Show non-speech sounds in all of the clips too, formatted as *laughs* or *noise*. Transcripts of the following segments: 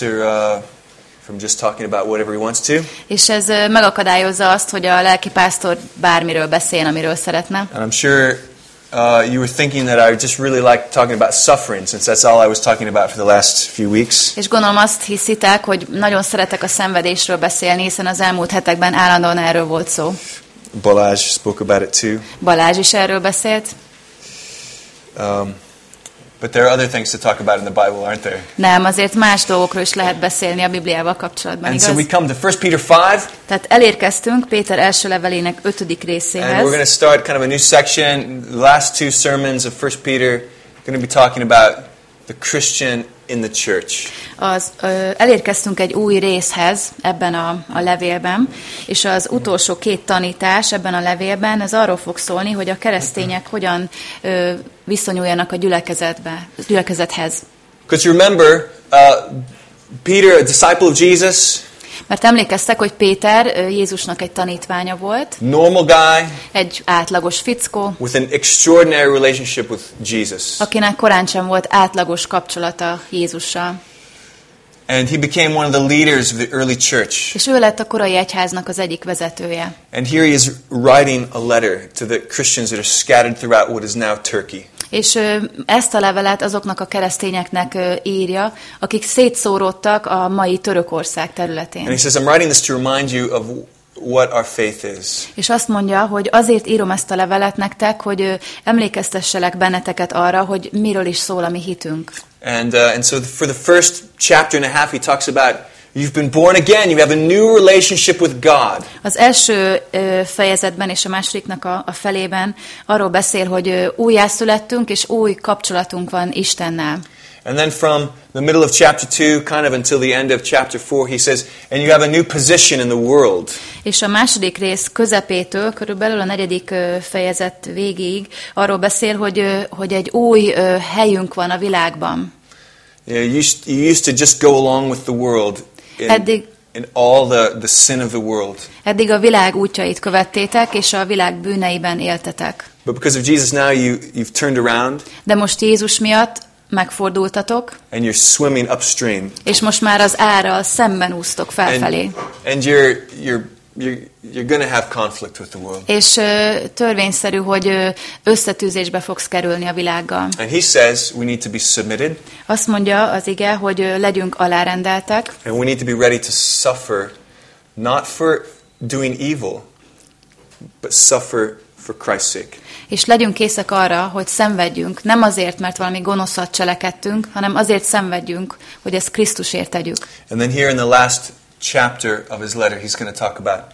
uh, from just talking about whatever he wants to. És ez ö, megakadályozza azt, hogy a lelkipásztor bármiről beszéljen, amiről szeretne. And I'm sure uh, you were thinking that I just really like talking about suffering, since that's all I was talking about for the last few weeks. És gondolom azt hiszitek, hogy nagyon szeretek a szenvedésről beszélni, hiszen az elmúlt hetekben állandóan erről volt szó. Balaj spoke about it too. Balázs is erről beszélt. Um, but there are other things to talk about in the Bible, aren't there? Nem, azért más dolgokról is lehet beszélni a Bibliával kapcsolatban, And so we come to 1 Peter 5, Tehát elérkeztünk Péter első levelének ötödik and we're going to start kind of a new section. The last two sermons of 1 Peter going to be talking about the Christian in the church. Az, ö, elérkeztünk egy új részhez ebben a, a levélben, és az utolsó két tanítás ebben a levélben, ez arról fog szólni, hogy a keresztények hogyan ö, viszonyuljanak a gyülekezetbe, gyülekezethez. Because you remember, uh, Peter, a disciple of Jesus, Mert emlékeztek, hogy Péter Jézusnak egy tanítványa volt, normal guy egy átlagos fickó, with an extraordinary relationship with Jesus. akinek korán sem volt átlagos kapcsolata Jézussal. And he became one of the leaders of the early church. És ő lett a korai egyháznak az egyik vezetője. And here he is writing a letter to the Christians that are scattered throughout what is now Turkey. És ezt a levelet azoknak a keresztényeknek írja, akik szétszóródtak a mai Törökország And he területén. says, I'm writing this to remind you of what our faith is. És azt mondja, hogy azért írom ezt a levelet nektek, hogy emlékeztesselek benneteket arra, hogy miről is szól a mi hitünk. And, uh, and so for the first chapter and a half, he talks about you've been born again, you have a new relationship with God. Az első fejezetben és a másodiknak a, a felében arról beszél, hogy újjászülettünk, és új kapcsolatunk van Istennel. And then from the middle of chapter 2, kind of until the end of chapter 4, he says, and you have a new position in the world. És a második rész közepétől, körülbelül a negyedik fejezet végéig arról beszél, hogy, hogy egy új helyünk van a világban. You, know, you used to just go along with the world in, Eddig- in all the, the sin of the world. Eddig a világ útjait követtétek, és a világ bűneiben éltetek. But because of Jesus now, you, you've turned around De most Jézus miatt megfordultatok, and you're swimming upstream. és most már az árral szemben úsztok felfelé. And, and you're, you're, you're, to have conflict with the world. És ö, törvényszerű, hogy összetűzésbe fogsz kerülni a világgal. And he says we need to be submitted Azt mondja az ige, hogy legyünk alárendeltek, and we need to be ready to suffer, not for doing evil, but suffer for Christ's sake. és legyünk készek arra, hogy szenvedjünk, nem azért, mert valami gonoszat cselekedtünk, hanem azért szenvedjünk, hogy ezt Krisztusért tegyük. And then here in the last chapter of his letter, he's going to talk about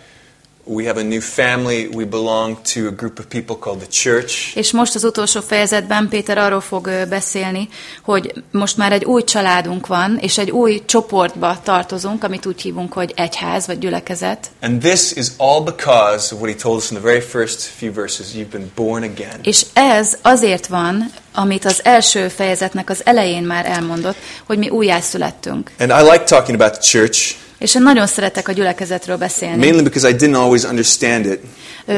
we have a new family, we belong to a group of people called the church. És most az utolsó fejezetben Péter arról fog beszélni, hogy most már egy új családunk van, és egy új csoportba tartozunk, amit úgy hívunk, hogy egyház vagy gyülekezet. And this is all because of what he told us in the very first few verses. You've been born again. És ez azért van, amit az első fejezetnek az elején már elmondott, hogy mi újjászülettünk. And I like talking about the church, És én nagyon szeretek a gyülekezetről beszélni. mainly because I didn't always understand it.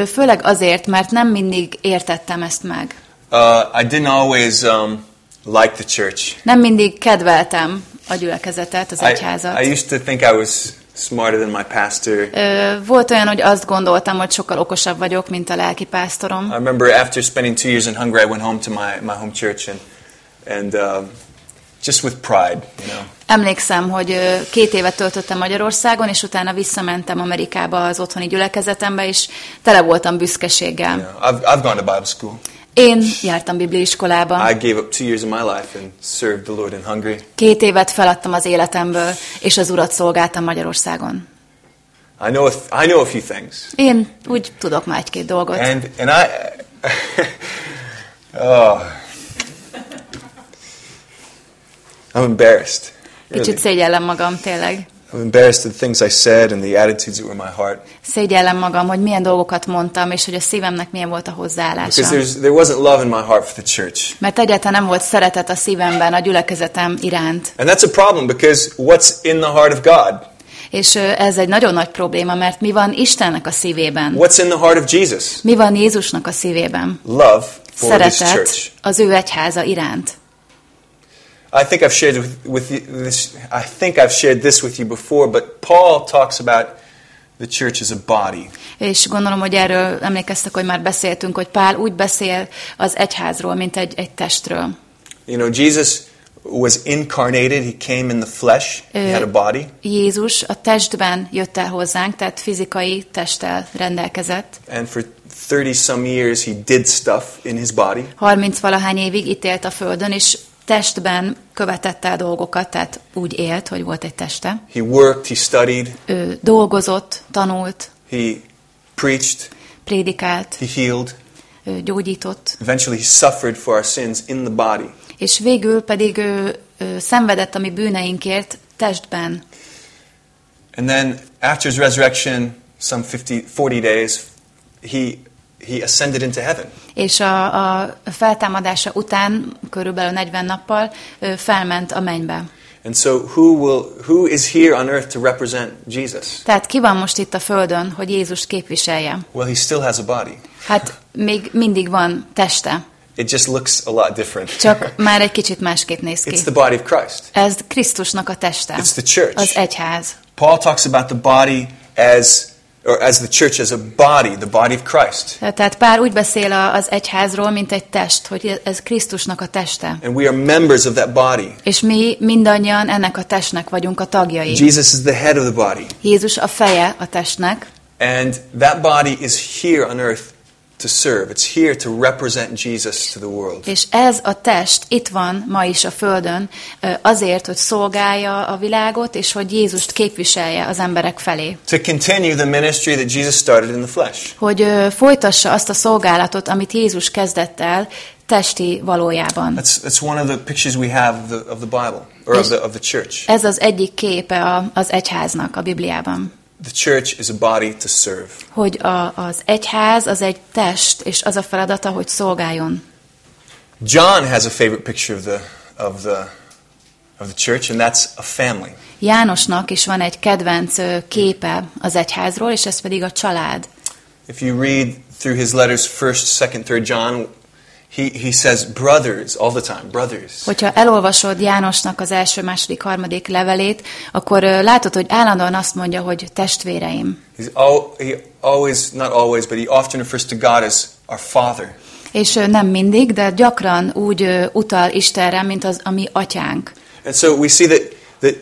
Főleg azért, mert nem mindig értettem ezt meg. Uh, I didn't always um, like the church. Nem mindig kedveltem a gyülekezetet, az egyházat. I, I used to think I was smarter than my pastor. Volt olyan, hogy azt gondoltam, hogy sokkal okosabb vagyok, mint a lelki pásztorom. I remember after spending two years in Hungary, I went home to my, my home church and, and um, just with pride, you know. Emlékszem, hogy két évet töltöttem Magyarországon, és utána visszamentem Amerikába az otthoni gyülekezetembe, és tele voltam büszkeséggel. Know, I've, I've gone to Bible school. Én jártam bibliaiskolába. I gave up two years of my life and served the Lord in Hungary. Két évet feladtam az életemből, és az Urat szolgáltam Magyarországon. I know a, I know a few things. Én úgy tudok már egy-két dolgot. And, and I, *laughs* oh, I'm embarrassed. Really. Kicsit szégyellem magam, tényleg. I'm embarrassed of the things I said and the attitudes that were in my heart. Szégyellem magam, hogy milyen dolgokat mondtam, és hogy a szívemnek milyen volt a hozzáállása. Because there wasn't love in my heart for the church. Mert egyáltalán nem volt szeretet a szívemben a gyülekezetem iránt. And that's a problem because what's in the heart of God? És ez egy nagyon nagy probléma, mert mi van Istennek a szívében? What's in the heart of Jesus? Mi van Jézusnak a szívében? Love for this Szeretet church. az ő egyháza iránt. I think I've shared with, with you this. I think I've shared this with you before, but Paul talks about the church as a body. És gondolom, hogy erről emlékeztek, hogy már beszéltünk, hogy Pál úgy beszél az egyházról, mint egy, egy testről. You know, Jesus was incarnated. He came in the flesh. He had a body. Jézus a testben jött el hozzánk, tehát fizikai testtel rendelkezett. And for 30 some years, he did stuff in his body. 30 valahány évig itt élt a földön, és testben követette el dolgokat, tehát úgy élt, hogy volt egy teste. He worked, he studied, Ő dolgozott, tanult, he preached, prédikált, he healed. ő gyógyított, Eventually, he suffered for our sins in the body. és végül pedig ő, ő szenvedett a mi bűneinkért testben. And then, after his resurrection, some 50, 40 days, he, he ascended into heaven. És a, a feltámadása után, körülbelül 40 nappal, felment a mennybe. And so, who, will, who is here on earth to represent Jesus? Tehát ki van most itt a földön, hogy Jézust képviselje? Well, he still has a body. Hát még mindig van teste, It just looks a lot different. csak *laughs* már egy kicsit másképp néz ki. It's the body of Christ. Ez Krisztusnak a teste, It's the church. az egyház. Paul talks about the body as, or as the church as a body, the body of Christ. Tehát Pál úgy beszél az egyházról, mint egy test, hogy ez Krisztusnak a teste. And we are members of that body. És mi mindannyian ennek a testnek vagyunk a tagjai. Jesus is the head of the body. Jézus a feje a testnek, And that body is here on earth to serve. It's here to represent Jesus to the world. és ez a test itt van ma is a Földön azért, hogy szolgálja a világot, és hogy Jézust képviselje az emberek felé. To continue the ministry that Jesus started in the flesh. Hogy folytassa azt a szolgálatot, amit Jézus kezdett el testi valójában. That's, that's one of the pictures we have of the, of the Bible, or of the, of the church. Ez az egyik képe a, az egyháznak a Bibliában. The church is a body to serve. Hogy a, az egyház az egy test, és az a feladata, hogy szolgáljon. John has a favorite picture of the, of the, of the church, and that's a family. Jánosnak is van egy kedvenc képe az egyházról, és ez pedig a család. If you read through his letters, 1st, 2nd, 3rd John, he, he says brothers all the time, brothers. Hogyha elolvasod Jánosnak az első, második, harmadik levelét, akkor látod, hogy állandóan azt mondja, hogy testvéreim. He's al- he always, not always, but he often refers to God as our Father. És nem mindig, de gyakran úgy utal Istenre, mint az a mi atyánk. And so we see that, that,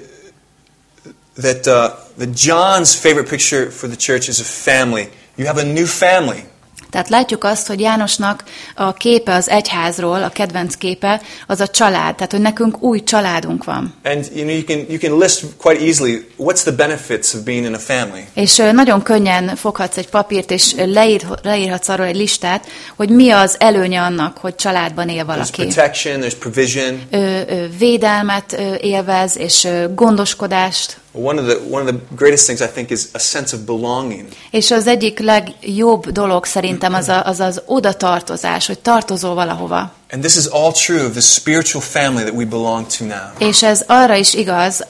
that, uh, that John's favorite picture for the church is a family. You have a new family. Tehát látjuk azt, hogy Jánosnak a képe az egyházról, a kedvenc képe, az a család. Tehát, hogy nekünk új családunk van. And you know you can you can list quite easily what's the benefits of being in a family. És nagyon könnyen foghatsz egy papírt, és leír, leírhatsz arról egy listát, hogy mi az előnye annak, hogy családban él There's valaki. protection, there's provision. Ö, ö, védelmet ö, élvez, és ö, gondoskodást. One of the one of the greatest things I think is a sense of belonging. És az egyik legjobb dolog szerintem az a, az, az odatartozás, hogy tartozol valahova. And this is all true of the spiritual family that we belong to now. És ez arra is igaz,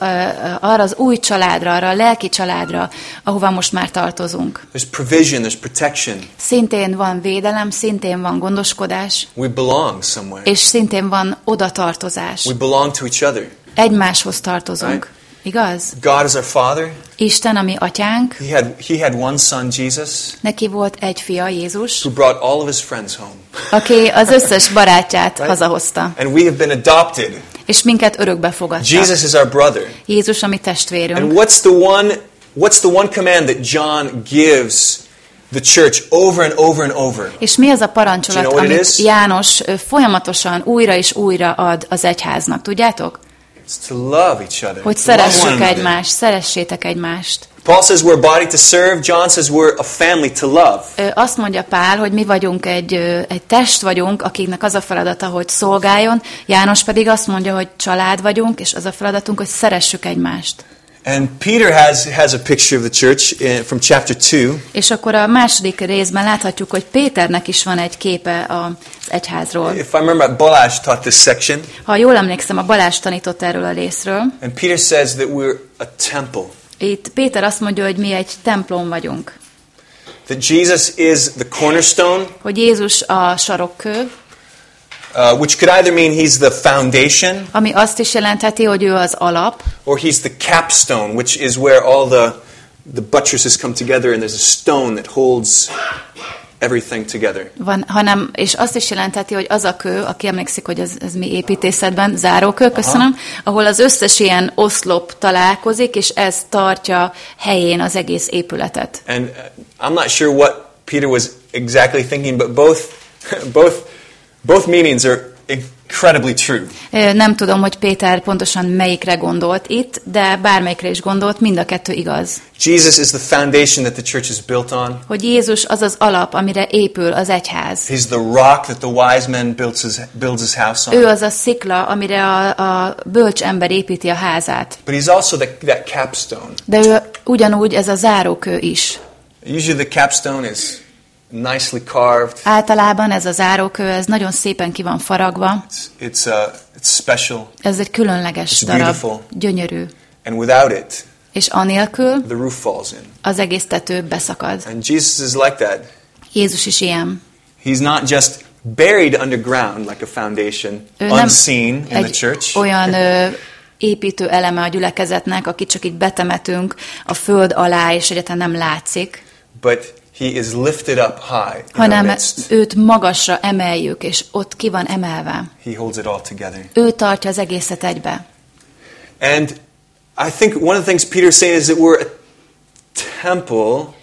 arra az új családra, arra a lelki családra, ahova most már tartozunk. There's provision, there's protection. Szintén van védelem, szintén van gondoskodás, We belong somewhere. és szintén van odatartozás. We belong to each other. Egymáshoz tartozunk. Right. Igaz? God is our Father. Isten, ami atyánk, He had he had one son, Jesus, neki volt egy fia, Jézus, who brought all of his friends home. aki az összes barátját Right. hazahozta, And we have been adopted. és minket örökbe fogadta. Jesus is our brother. Jézus, ami And testvérünk. what's the one what's the one command that John gives the church over and over and over? És mi az a parancsolat, you know amit? János folyamatosan újra és újra ad az egyháznak? Tudjátok? Hogy szeressük egymást, szeressétek egymást. Paul says we're a body to serve. John says we're a family to love. Azt mondja Pál, hogy mi vagyunk egy, egy test vagyunk, akiknek az a feladata, hogy szolgáljon. János pedig azt mondja, hogy család vagyunk, és az a feladatunk, hogy szeressük egymást. And Peter has has a picture of the church in, from chapter 2. És akkor a második részben láthatjuk, hogy Péternek is van egy képe az egyházról. If I remember, Balázs taught this section, Ha jól emlékszem, a Balázs tanított erről a részről. and Peter says that we're a temple. Itt Péter azt mondja, hogy mi egy templom vagyunk. That Jesus is the cornerstone, Hogy Jézus a sarokkő, uh, which could either mean he's the foundation ami azt is jelentheti, hogy ő az alap, or he's the capstone, which is where all the, the buttresses come together and there's a stone that holds everything together. van, hanem, és azt is jelentheti, hogy az a kő, aki emlékszik, hogy ez, ez mi építészetben, zárókő, köszönöm, ahol az összes ilyen oszlop találkozik, és ez tartja helyén az egész épületet. And uh, I'm not sure what Peter was exactly thinking, but both, *laughs* both, both meanings are incredibly true. Nem tudom, hogy Péter pontosan melyikre gondolt itt, de bármelyikre is gondolt, mind a kettő igaz. Jesus is the foundation that the church is built on. Hogy Jézus az az alap, amire épül az egyház. He's the rock that the wise man builds his, builds his house Ő on. az a szikla, amire a, a bölcs ember építi a házát. But he's also the, that capstone. De ő ugyanúgy ez a zárókő is. Usually the capstone is nicely carved. Általában ez a zárókő, ez nagyon szépen ki van faragva. It's, it's, uh, it's special. Ez egy különleges It's darab, beautiful. gyönyörű. And without it, És anélkül the roof falls in. az egész tető beszakad. And Jesus is like that. Jézus is ilyen. He's not just buried underground like a foundation, Ő unseen in the church. olyan ö, építő eleme a gyülekezetnek, akit csak így betemetünk a föld alá, és egyáltalán nem látszik, But he is lifted up high hanem őt magasra emeljük, és ott ki van emelve. He holds it all together. Ő tartja az egészet egybe. And I think one of the things Peter's saying is that we're a temple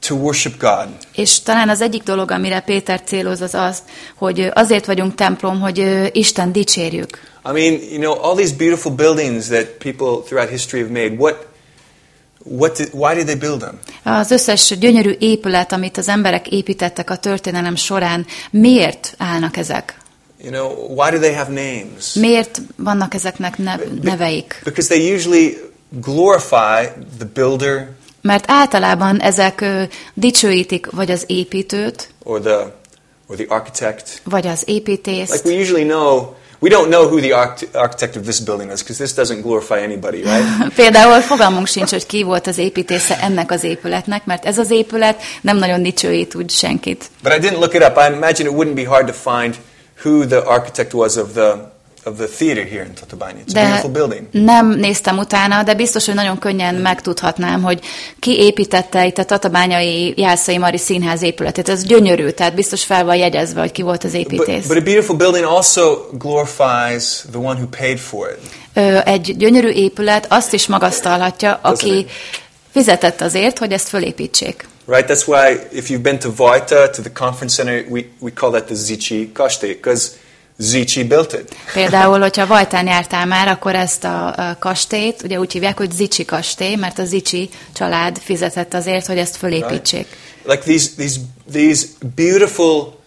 to worship God. És talán az egyik dolog, amire Péter céloz, az az, hogy azért vagyunk templom, hogy Isten dicsérjük. I mean, you know, all these beautiful buildings that people throughout history have made, what, what did, why did they build them? Az összes gyönyörű épület, amit az emberek építettek a történelem során, miért állnak ezek? You know, why do they have names? Miért vannak ezeknek nev- neveik? Because they usually glorify the builder Mert általában ezek dicsőítik vagy az építőt, or the, or the architect. vagy az Like építészt. we usually know, we don't know who the arch- architect of this building is because this doesn't glorify anybody, right? *laughs* Például fogalmunk sincs, hogy ki volt az építésze ennek az épületnek, mert ez az épület nem nagyon dicsőít úgy senkit. But I didn't look it up. I imagine it wouldn't be hard to find who the architect was of the of the theater here in Tatabánya. It's a De beautiful building. nem néztem utána, de biztos, hogy nagyon könnyen megtudhatnám, hogy ki építette itt a Tatabányai Jászai Mari Színház épületét. Ez gyönyörű, tehát biztos fel van jegyezve, hogy ki volt az But, építész. but a beautiful building also glorifies the one who paid for it. Ö, Egy gyönyörű épület azt is magasztalhatja, aki fizetett azért, hogy ezt fölépítsék. Right? That's why if you've been to Vojta, to the conference center, we, we call that the Zichi Kaste, because Zichi built it. Például, hogyha Vajtán jártál már, akkor ezt a, kastélyt, ugye úgy hívják, hogy Zicsi kastély, mert a Zicsi család fizetett azért, hogy ezt fölépítsék. Like these, these, these beautiful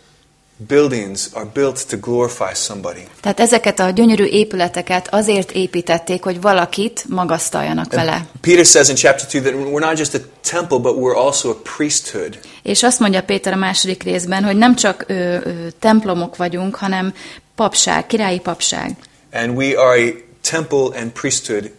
buildings are built to glorify somebody. Tehát ezeket a gyönyörű épületeket azért építették, hogy valakit magasztaljanak vele. Peter says in chapter 2 that we're not just a temple, but we're also a priesthood. És azt mondja Péter a második részben, hogy nem csak ö, ö, templomok vagyunk, hanem papság, királyi papság. And we are a temple and priesthood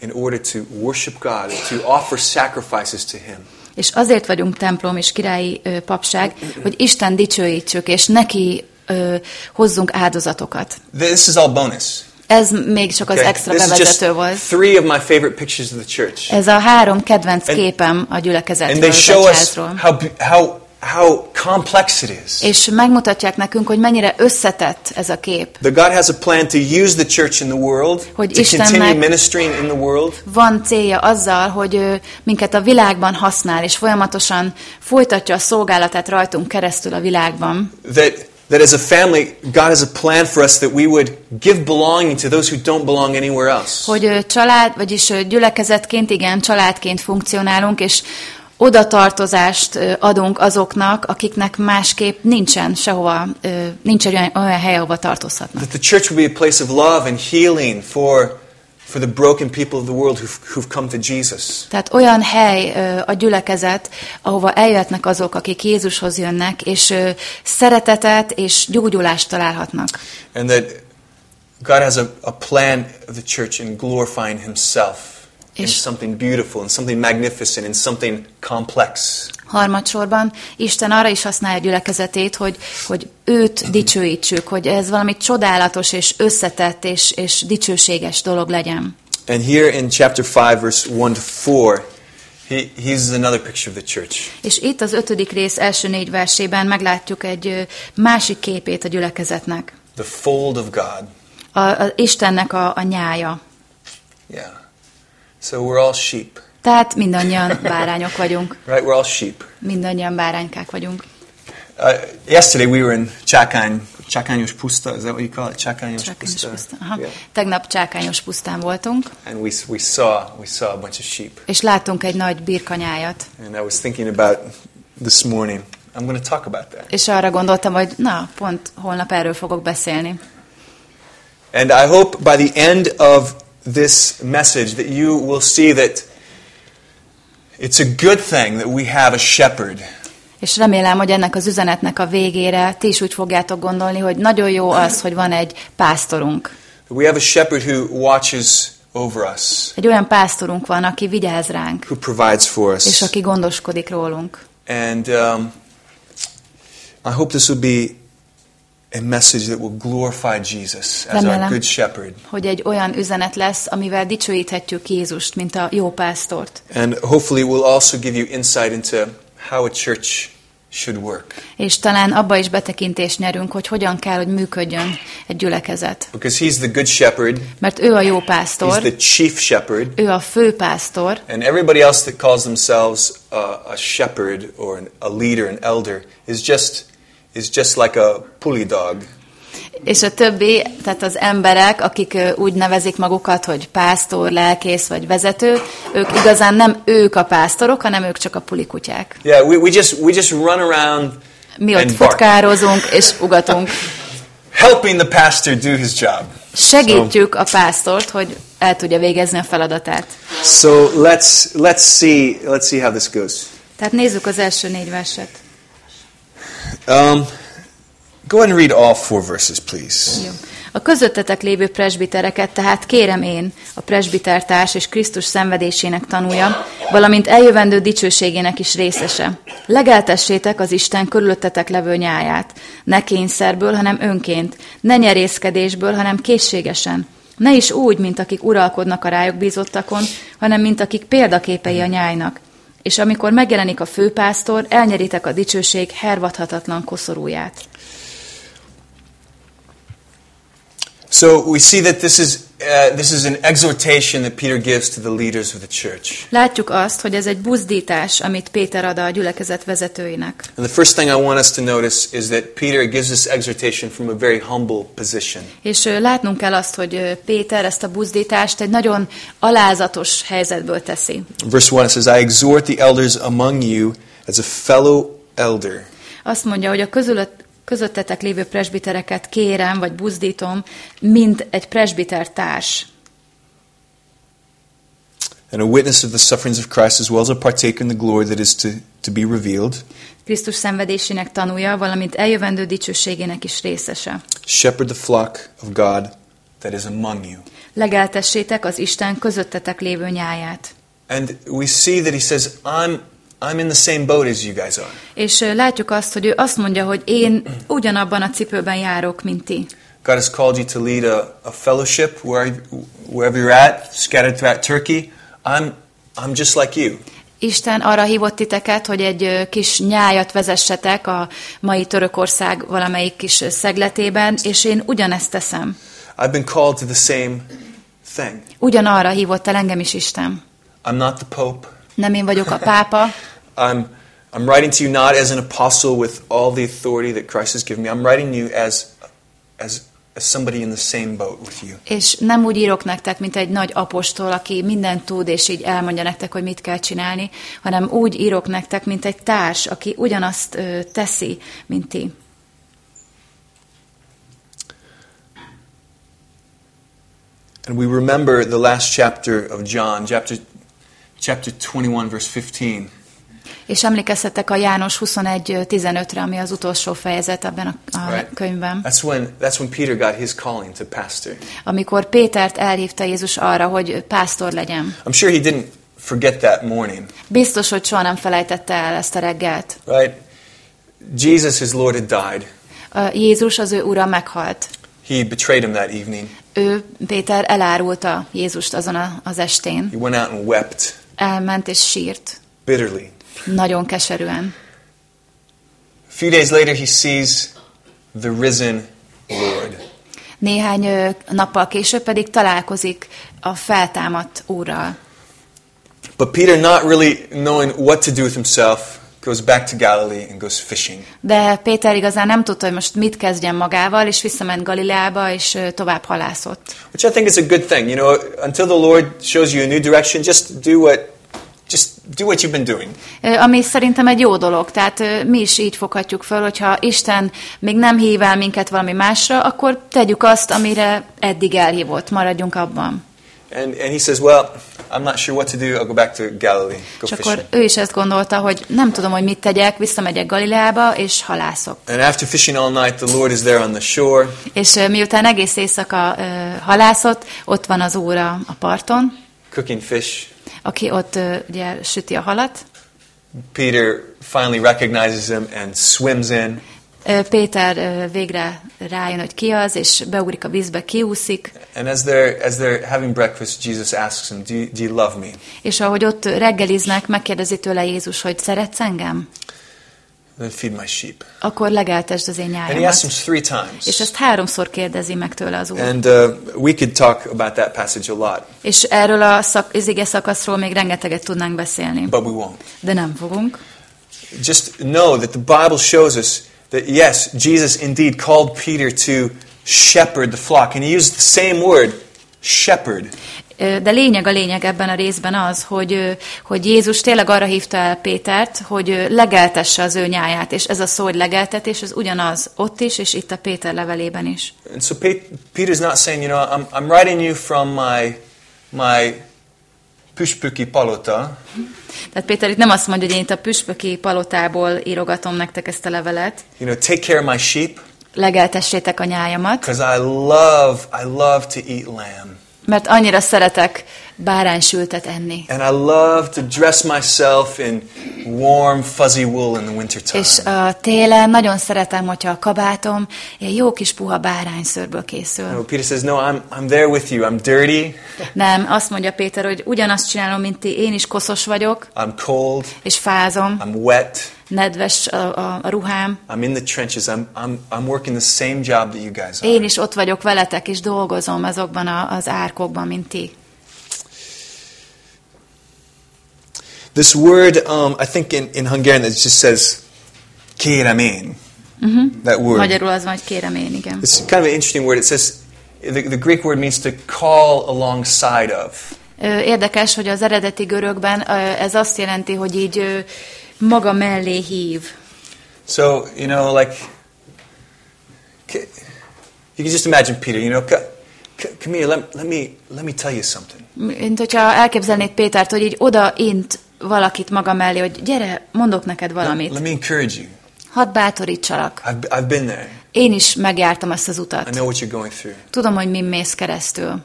in order to worship God, to offer sacrifices to Him. És azért vagyunk templom és királyi ö, papság, hogy Isten dicsőítsük, és neki ö, hozzunk áldozatokat. This is all bonus. Ez még csak az okay? extra This bevezető volt. three of my favorite pictures of the church. Ez a három kedvenc And- képem a And gyülekezetről, they az show us how, how, how complex it is. És megmutatják nekünk, hogy mennyire összetett ez a kép. That God has a plan to use the church in the world, Hogy to Istennek- continue ministering in the world, Van célja azzal, hogy ő minket a világban használ, és folyamatosan folytatja a szolgálatát rajtunk keresztül a világban. that that as a family, God has a plan for us that we would give belonging to those who don't belong anywhere else. Hogy család, vagyis gyülekezetként, igen, családként funkcionálunk, és odatartozást adunk azoknak, akiknek másképp nincsen sehova, nincs egy olyan, olyan hely, ahova tartozhatnak. That the church would be a place of love and healing for, for the broken people of the world who've, who've come to Jesus. Tehát olyan hely a gyülekezet, ahova eljöhetnek azok, akik Jézushoz jönnek, és szeretetet és gyógyulást találhatnak. And that God has a, a plan of the church in glorifying Himself in És- something beautiful, in something magnificent, in something complex. Harmadsorban Isten arra is használja a gyülekezetét, hogy, hogy őt dicsőítsük, hogy ez valami csodálatos és összetett és, és dicsőséges dolog legyen. And here in chapter 5, verse 1 to 4, he, he's another picture of the church. És itt az ötödik rész első négy versében meglátjuk egy másik képét a gyülekezetnek. The fold of God. A, a Istennek a, a nyája. Yeah. So we're all sheep, Tehát mindannyian bárányok vagyunk. *laughs* right? We're all sheep. Mindannyian báránykák vagyunk. Uh, yesterday we were in Chakány, Chakányos Puszta, is that what you call it? Chakányos Csákányos Puszta. pusztán. Aha. Yeah. Tegnap Csákányos pusztán voltunk, And we, we, saw, we saw a bunch of sheep. és láttunk egy nagy birkanyájat. And I was thinking about this morning, I'm going to talk about that. És arra gondoltam, hogy na, pont holnap erről fogok beszélni. And I hope by the end of this message that you will see that it's a good thing that we have a shepherd. És remélem, hogy ennek az üzenetnek a végére ti is úgy fogjátok gondolni, hogy nagyon jó az, hogy van egy pásztorunk. We have a shepherd who watches over us, Egy olyan pásztorunk van, aki vigyáz ránk, who provides for és us. aki gondoskodik rólunk. And um, I hope this will be a message that will glorify Jesus as our Remélem. good shepherd. Hogy egy olyan üzenet lesz, amivel dicsőíthetjük Jézust, mint a jó pásztort. And hopefully will also give you insight into how a church should work. És talán abba is betekintést nyerünk, hogy hogyan kell, hogy működjön egy gyülekezet. Because he's the good shepherd, Mert ő a jó he's pásztor, the chief shepherd, ő a fő pásztor, and everybody else that calls themselves a, a shepherd or an, a leader, an elder, is just is just like a pulley dog. és a többi, tehát az emberek, akik úgy nevezik magukat, hogy pásztor, lelkész vagy vezető, ők igazán nem ők a pásztorok, hanem ők csak a pulikutyák. Yeah, we, we just we just run around Mi ott futkározunk és *laughs* ugatunk. helping the pastor do his job. Segítjük a pásztort, hogy el tudja végezni a feladatát. So let's let's see let's see how this goes. Tehát nézzük az első négy verset. Um, go ahead and read all four verses, please. Jó. A közöttetek lévő presbitereket tehát kérem én, a presbitertárs és Krisztus szenvedésének tanúja, valamint eljövendő dicsőségének is részese. Legeltessétek az Isten körülöttetek levő nyáját, ne kényszerből, hanem önként, ne nyerészkedésből, hanem készségesen. Ne is úgy, mint akik uralkodnak a rájuk bízottakon, hanem mint akik példaképei a nyájnak. És amikor megjelenik a főpásztor, elnyeritek a dicsőség hervadhatatlan koszorúját. So we see that this is uh, this is an exhortation that Peter gives to the leaders of the church. Látjuk azt, hogy ez egy buzdítás, amit Péter ad a gyülekezet vezetőinek. And the first thing I want us to notice is that Peter gives this exhortation from a very humble position. És ö, látnunk kell azt, hogy ö, Péter ezt a buzdítást egy nagyon alázatos helyzetből teszi. Verse 1 it says, I exhort the elders among you as a fellow elder. Azt mondja, hogy a közülött, közöttetek lévő presbitereket kérem, vagy buzdítom, mint egy presbiter társ. And a witness of the sufferings of Christ as well as a partaker in the glory that is to, to be revealed. Krisztus szenvedésének tanúja, valamint eljövendő dicsőségének is részese. Shepherd the flock of God that is among you. Legeltessétek az Isten közöttetek lévő nyáját. And we see that he says, I'm, I'm in the same boat as you guys are. És látjuk azt, hogy ő azt mondja, hogy én ugyanabban a cipőben járok, mint ti. God has called you to lead a, a fellowship where, wherever you're at, scattered throughout Turkey. I'm, I'm just like you. Isten arra hívott titeket, hogy egy kis nyájat vezessetek a mai Törökország valamelyik kis szegletében, és én ugyanezt teszem. I've been called to the same thing. Ugyanarra hívott el engem is Isten. I'm not the Pope. Nem én vagyok a pápa, *laughs* I'm, I'm writing to you not as an apostle with all the authority that Christ has given me. I'm writing you as, as, as somebody in the same boat with you. és nem úgy írok nektek, mint egy nagy apostol, aki mindent tud, és így elmondja nektek, hogy mit kell csinálni, hanem úgy írok nektek, mint egy társ, aki ugyanazt ö, teszi, mint ti. And we remember the last chapter of John, chapter, chapter 21, verse 15. És emlékeztetek a János 21.15-re, ami az utolsó fejezet ebben a, a Right. könyvben. That's when that's when Peter got his calling to pastor. Amikor Pétert elhívta Jézus arra, hogy pásztor legyen. I'm sure he didn't forget that morning, Biztos, hogy soha nem felejtette el ezt a reggelt. right? Jesus, his Lord, had died. A Jézus, az ő ura meghalt. He betrayed him that evening. Ő, Péter elárulta Jézust azon a, az estén. He went out and wept Elment és sírt. bitterly. Nagyon keserűen. A few days later, he sees the risen Lord. Néhány nappal később pedig találkozik a feltámadt úrral. But Peter, not really knowing what to do with himself, goes back to Galilee and goes fishing. De Péter igazán nem tudta, hogy most mit kezdjen magával, és visszament Galileába, és tovább halászott. Which I think is a good thing. You know, until the Lord shows you a new direction, just do what just do what you've been doing. Ami szerintem egy jó dolog. Tehát mi is így foghatjuk föl, hogyha Isten még nem hív el minket valami másra, akkor tegyük azt, amire eddig elhívott, maradjunk abban. And and he says, Well, I'm not sure what to do, I'll go back to Galilee, go És fishing. akkor ő is ezt gondolta, hogy nem tudom, hogy mit tegyek, visszamegyek Galileába, és halászok. And after fishing all night, the Lord is there on the shore. És miután egész éjszaka ö, halászott, ott van az óra a parton, cooking fish. Aki ott ugye süti a halat. Peter finally recognizes him and swims in. Péter végre rájön, hogy ki az, és beugrik a vízbe, kiúszik, And as they're as they're having breakfast, Jesus asks him, "Do you, do you love me?" és ahogy ott reggeliznek, megkérdezi tőle Jézus, hogy szeretsz engem? Then feed my sheep. Akkor legeltesd az én And he asks him three times. És ezt háromszor kérdezi meg tőle az Úr. And uh, we could talk about that passage a lot, És erről a szak, az ige szakaszról még rengeteget tudnánk beszélni, but we won't. de nem fogunk. Just know that the Bible shows us that yes, Jesus indeed called Peter to shepherd the flock, and he used the same word, shepherd. De lényeg a lényeg ebben a részben az, hogy, hogy Jézus tényleg arra hívta el Pétert, hogy legeltesse az ő nyáját, és ez a szó, hogy legeltetés, ez ugyanaz ott is, és itt a Péter levelében is. And so Pe- Peter's not saying, you know, I'm, I'm writing you from my my pushpuki palota, Tehát Péter itt nem azt mondja, hogy én itt a püspöki palotából írogatom nektek ezt a levelet, you know, take care of my sheep, legeltessétek a nyájamat, because I love I love to eat lamb. Mert annyira szeretek báránysültet enni. And I love to dress myself in warm, fuzzy wool in the wintertime. És a télen nagyon szeretem, hogyha a kabátom ilyen jó kis puha bárányszőrből No, készül. Peter says, No, I'm, I'm there with you. I'm dirty. Nem, azt mondja Péter, hogy ugyanazt csinálom, mint ti, én is koszos vagyok, I'm cold. és fázom, I'm wet. nedves a, a, a ruhám. I'm in the trenches. I'm, I'm, I'm working the same job that you guys are. Én is ott vagyok veletek, és dolgozom azokban a, az árkokban, mint ti. This word, um, I think in, in Hungarian, it just says kéremény. That word. Magyarul az van, hogy kérem én, igen. It's kind of an interesting word. It says, the, the Greek word means to call alongside of. Érdekes, hogy az eredeti görögben ez azt jelenti, hogy így maga mellé hív. So, you know, like, you can just imagine Peter, you know, c- c- come here, let, let, me, let me tell you something. Mint hogyha elképzelnéd Pétert, hogy így odaint valakit maga mellé, hogy gyere, mondok neked valamit. let me encourage you. Hadd bátorítsalak. I've, I've been there. Én is megjártam ezt az I utat. know what you're going through. Tudom, hogy mi mész keresztül.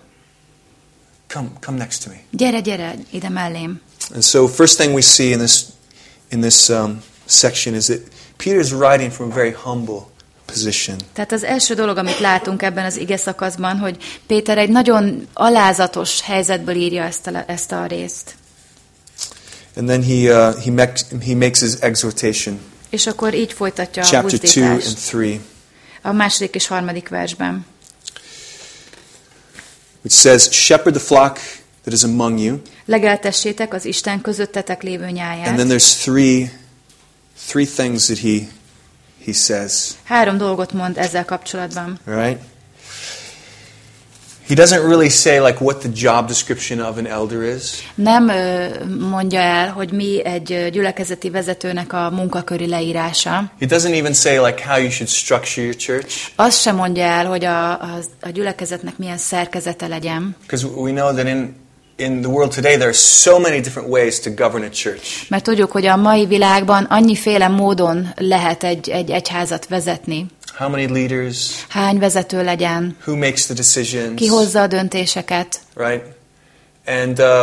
Come, come next to me. Gyere, gyere, ide mellém. And so, first thing we see in this in this um, section is that Peter's writing from a very humble position. Tehát az első dolog, amit látunk ebben az ige szakaszban, hogy Péter egy nagyon alázatos helyzetből írja ezt a, ezt a részt. And then he uh, he makes he makes his exhortation, És akkor így folytatja a chapter and a második és harmadik versben. which says, "Shepherd the flock that is among you." Legeltessétek az Isten közöttetek lévő And then nyáját. there's three three things that he he says. Három dolgot mond ezzel kapcsolatban. Right? He doesn't really say like what the job description of an elder is. Nem mondja el, hogy mi egy gyülekezeti vezetőnek a munkaköri leírása. He doesn't even say like how you should structure your church. Azt sem mondja el, hogy a, a, a gyülekezetnek milyen szerkezete legyen. Because we know that in in the world today there are so many different ways to govern a church. Mert tudjuk, hogy a mai világban annyiféle módon lehet egy, egy egyházat vezetni. How many leaders? Hány vezető legyen, Who makes the decisions? ki hozza a döntéseket. Right? And, uh,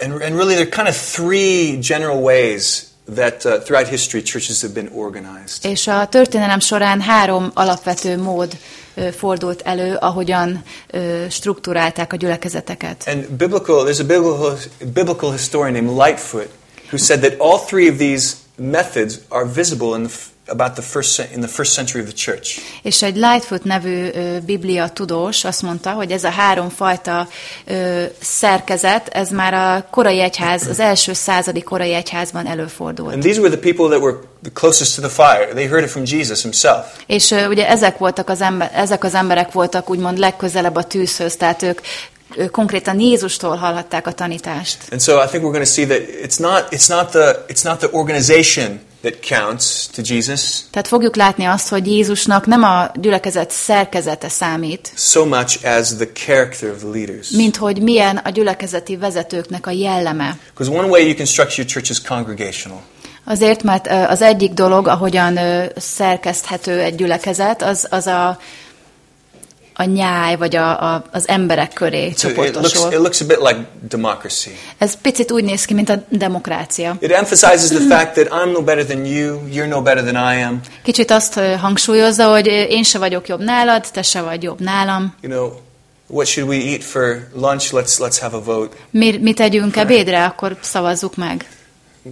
and, and really, there are kind of three general ways that uh, throughout history churches have been organized. És a történelem során három alapvető mód fordult elő, ahogyan ö, struktúrálták a gyülekezeteket. And biblical, there's a biblical, biblical historian named Lightfoot who said that all three of these methods are visible in the, about the first, in the first century of the church. És egy Lightfoot nevű ö, biblia tudós azt mondta, hogy ez a három fajta ö, szerkezet, ez már a korai egyház, az első századi korai egyházban előfordult. And these were the people that were the closest to the fire. They heard it from Jesus himself. És ö, ugye ezek voltak az ember, ezek az emberek voltak úgymond legközelebb a tűzhöz, tehát ők, ők konkrétan Jézustól hallhatták a tanítást. And so I think we're going to see that it's not, it's not, the, it's not the organization that counts to Jesus Tehát fogjuk látni azt, hogy Jézusnak nem a gyülekezet szerkezete számít, so much as the character of the leaders. mint hogy milyen a gyülekezeti vezetőknek a jelleme. Because one way you can structure your church is congregational. Azért, mert az egyik dolog, ahogyan szerkeszthető egy gyülekezet, az, az a, a nyáj, vagy a, a, az emberek köré So it, looks, csoportosul. it looks a bit like democracy. Ez picit úgy néz ki, mint a demokrácia. It emphasizes the fact that I'm no better than you, you're no better than I am. Kicsit azt hangsúlyozza, hogy én se vagyok jobb nálad, te se vagy jobb nálam. You know, what should we eat for lunch? Let's, let's have a vote. Mi, mit tegyünk ebédre, akkor szavazzuk meg.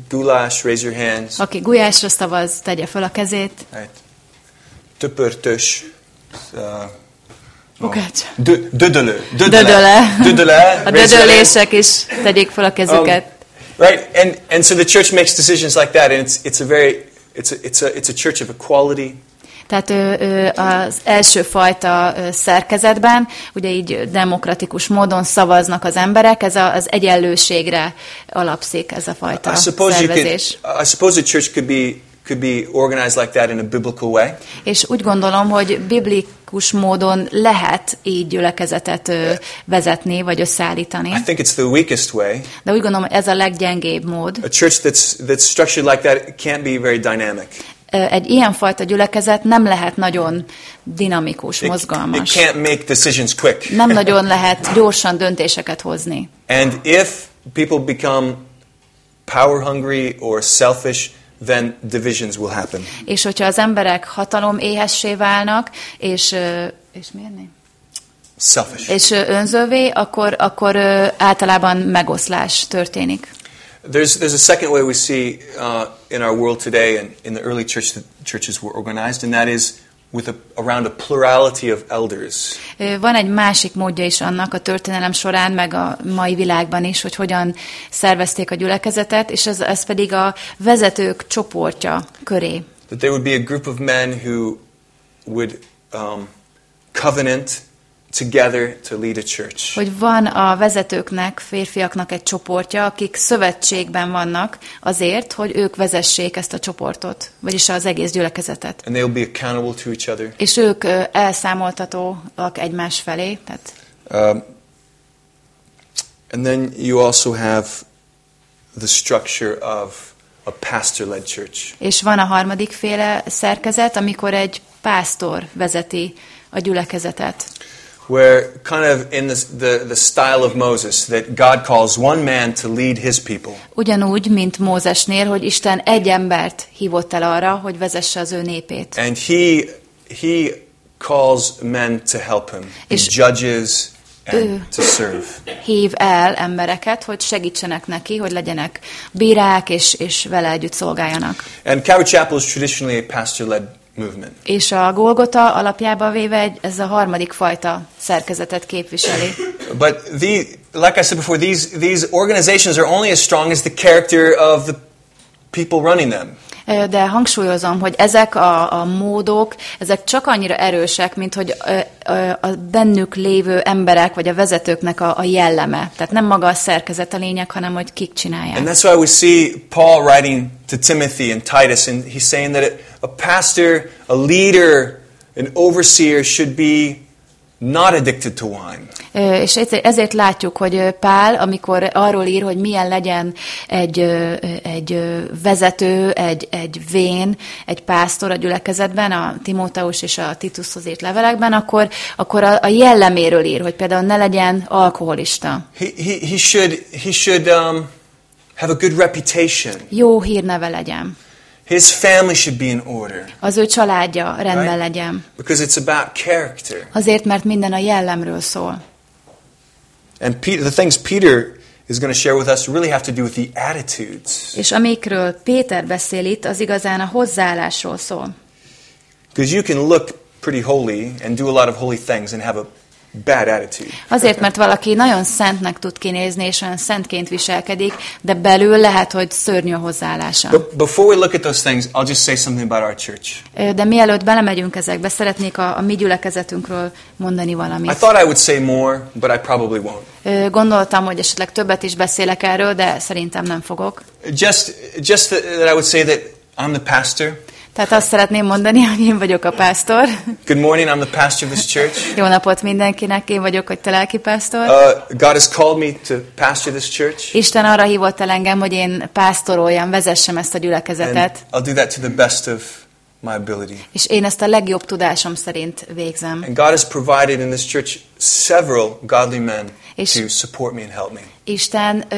Goulash, raise your hands. Aki gulyásra szavaz, tegye fel a kezét. Right. Töpörtös. Uh, Ukács. dö- dödölő. Dödöle. Dödöle. A your hand. dödölések is tegyék fel a kezüket. Um, right, and, and so the church makes decisions like that, and it's, it's a very, it's a, it's a, it's a church of equality. Tehát ö, ö, az első fajta szerkezetben, ugye így demokratikus módon szavaznak az emberek, ez a, az egyenlőségre alapszik ez a fajta I szervezés. could, I suppose a church could be, could be organized like that in a biblical way. És úgy gondolom, hogy biblikus módon lehet így gyülekezetet vezetni, vagy összeállítani. I think it's the weakest way. De úgy gondolom, ez a leggyengébb mód. A church that's, that's structured like that can't be very dynamic. Egy ilyenfajta gyülekezet nem lehet nagyon dinamikus, It, it mozgalmas. can't make decisions quick. *laughs* Nem nagyon *laughs* lehet gyorsan döntéseket hozni. And if people become power hungry or selfish, then divisions will happen. És hogyha az emberek hatalom éhessé válnak, és, és miért nem? Selfish. És önzővé, akkor, akkor általában megoszlás történik. There's, there's a second way we see uh, in our world today and in the early church that churches were organized, and that is with a, around a plurality of elders. Van egy másik módja is annak a történelem során, meg a mai világban is, hogy hogyan szervezték a gyülekezetet, és ez, ez pedig a vezetők csoportja köré. That there would be a group of men who would um, covenant together to lead a church. Hogy van a vezetőknek, férfiaknak egy csoportja, akik szövetségben vannak azért, hogy ők vezessék ezt a csoportot, vagyis az egész gyülekezetet. And they will be accountable to each other. És ők elszámoltatóak egymás felé, tehát Um, and then you also have the structure of a pastor led church. És van a harmadik féle szerkezet, amikor egy pásztor vezeti a gyülekezetet. Where, kind of in the, the, the style of Moses, that God calls one man to lead his people. Ugyanúgy, mint Mózesnél, hogy Isten egy embert hívott el arra, hogy vezesse az ő népét. And he, he calls men to help him, he És- judges and Ő- to serve. Hív el embereket, hogy segítsenek neki, hogy legyenek bírák, és, és vele együtt szolgáljanak. And Calvary Chapel is traditionally a pastor led movement. És a Golgota alapjába véve egy, ez a harmadik fajta szerkezetet képviseli. But the, like I said before, these, these organizations are only as strong as the character of the people running them. De hangsúlyozom, hogy ezek a, a módok, ezek csak annyira erősek, mint hogy a bennük lévő emberek, vagy a vezetőknek a, a jelleme. Tehát nem maga a szerkezet a lényeg, hanem hogy kik And csinálják. that's why we see Paul writing to Timothy and Titus, and he's saying that a pastor, a leader, an overseer should be not addicted to wine. És ezért- látjuk, hogy Pál, amikor arról ír, hogy milyen legyen egy, egy vezető, egy, egy vén, egy pásztor a gyülekezetben, a Timóteus és a Titushoz írt levelekben, akkor, akkor a, a jelleméről ír, hogy például ne legyen alkoholista. He, he, he should, he should um, have a good reputation. Jó hírneve legyen. His family should be in order. Az ő családja rendben Right. legyen. Because it's about character. Azért, mert minden a jellemről szól. And Peter, the things Peter is going to share with us really have to do with the attitudes. És amikről Péter beszél itt, az igazán a hozzáállásról szól. Because you can look pretty holy and do a lot of holy things and have a bad attitude. Azért, mert valaki nagyon szentnek tud kinézni, és olyan szentként viselkedik, de belül lehet, hogy szörnyű a hozzáállása. But before we look at those things, I'll just say something about our church. De mielőtt belemegyünk ezekbe, szeretnék a, a mi gyülekezetünkről mondani I valamit. thought I would say more, but I probably won't. Gondoltam, hogy esetleg többet is beszélek erről, de szerintem nem fogok. Just, just that I would say that I'm the pastor. Tehát azt szeretném mondani, hogy én vagyok a pásztor. Good morning, I'm the pastor of this church. Jó napot mindenkinek, én vagyok a te lelkipásztor. Uh, God has called me to pastor this church, Isten arra hívott el engem, hogy én pásztoroljam, vezessem ezt a and gyülekezetet, I'll do that to the best of my ability. és én ezt a legjobb tudásom szerint végzem. And God has provided in this church several godly men És- to support me and help me. Isten ö,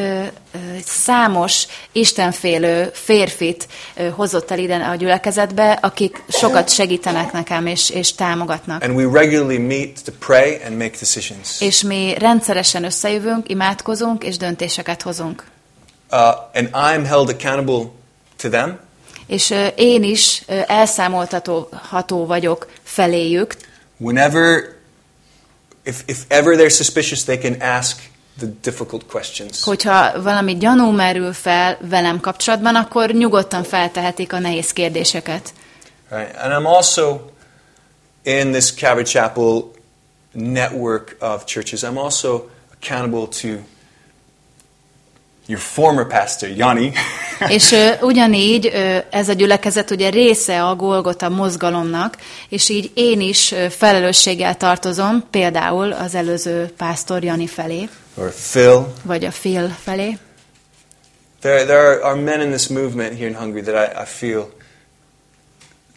ö, számos istenfélő férfit ö, hozott el ide a gyülekezetbe, akik sokat segítenek nekem és, és támogatnak. And we regularly meet to pray and make decisions. És mi rendszeresen összejövünk, imádkozunk és döntéseket hozunk. Uh, and I'm held accountable to them. És ö, én is ö, elszámoltatható vagyok feléjük, Whenever, if, if ever they're suspicious, they can ask the difficult questions. hogyha valami gyanú merül fel velem kapcsolatban, akkor nyugodtan feltehetik a nehéz kérdéseket. Right? And I'm also in this Calvary Chapel network of churches. I'm also accountable to your former pastor, Yanni. *laughs* És ö, ugyanígy ö, ez a gyülekezet ugye része a Golgota mozgalomnak, és így én is ö, felelősséggel tartozom, például az előző pásztor Jani felé, or Phil. vagy a Phil felé. There, there are, men in this movement here in Hungary that I, I feel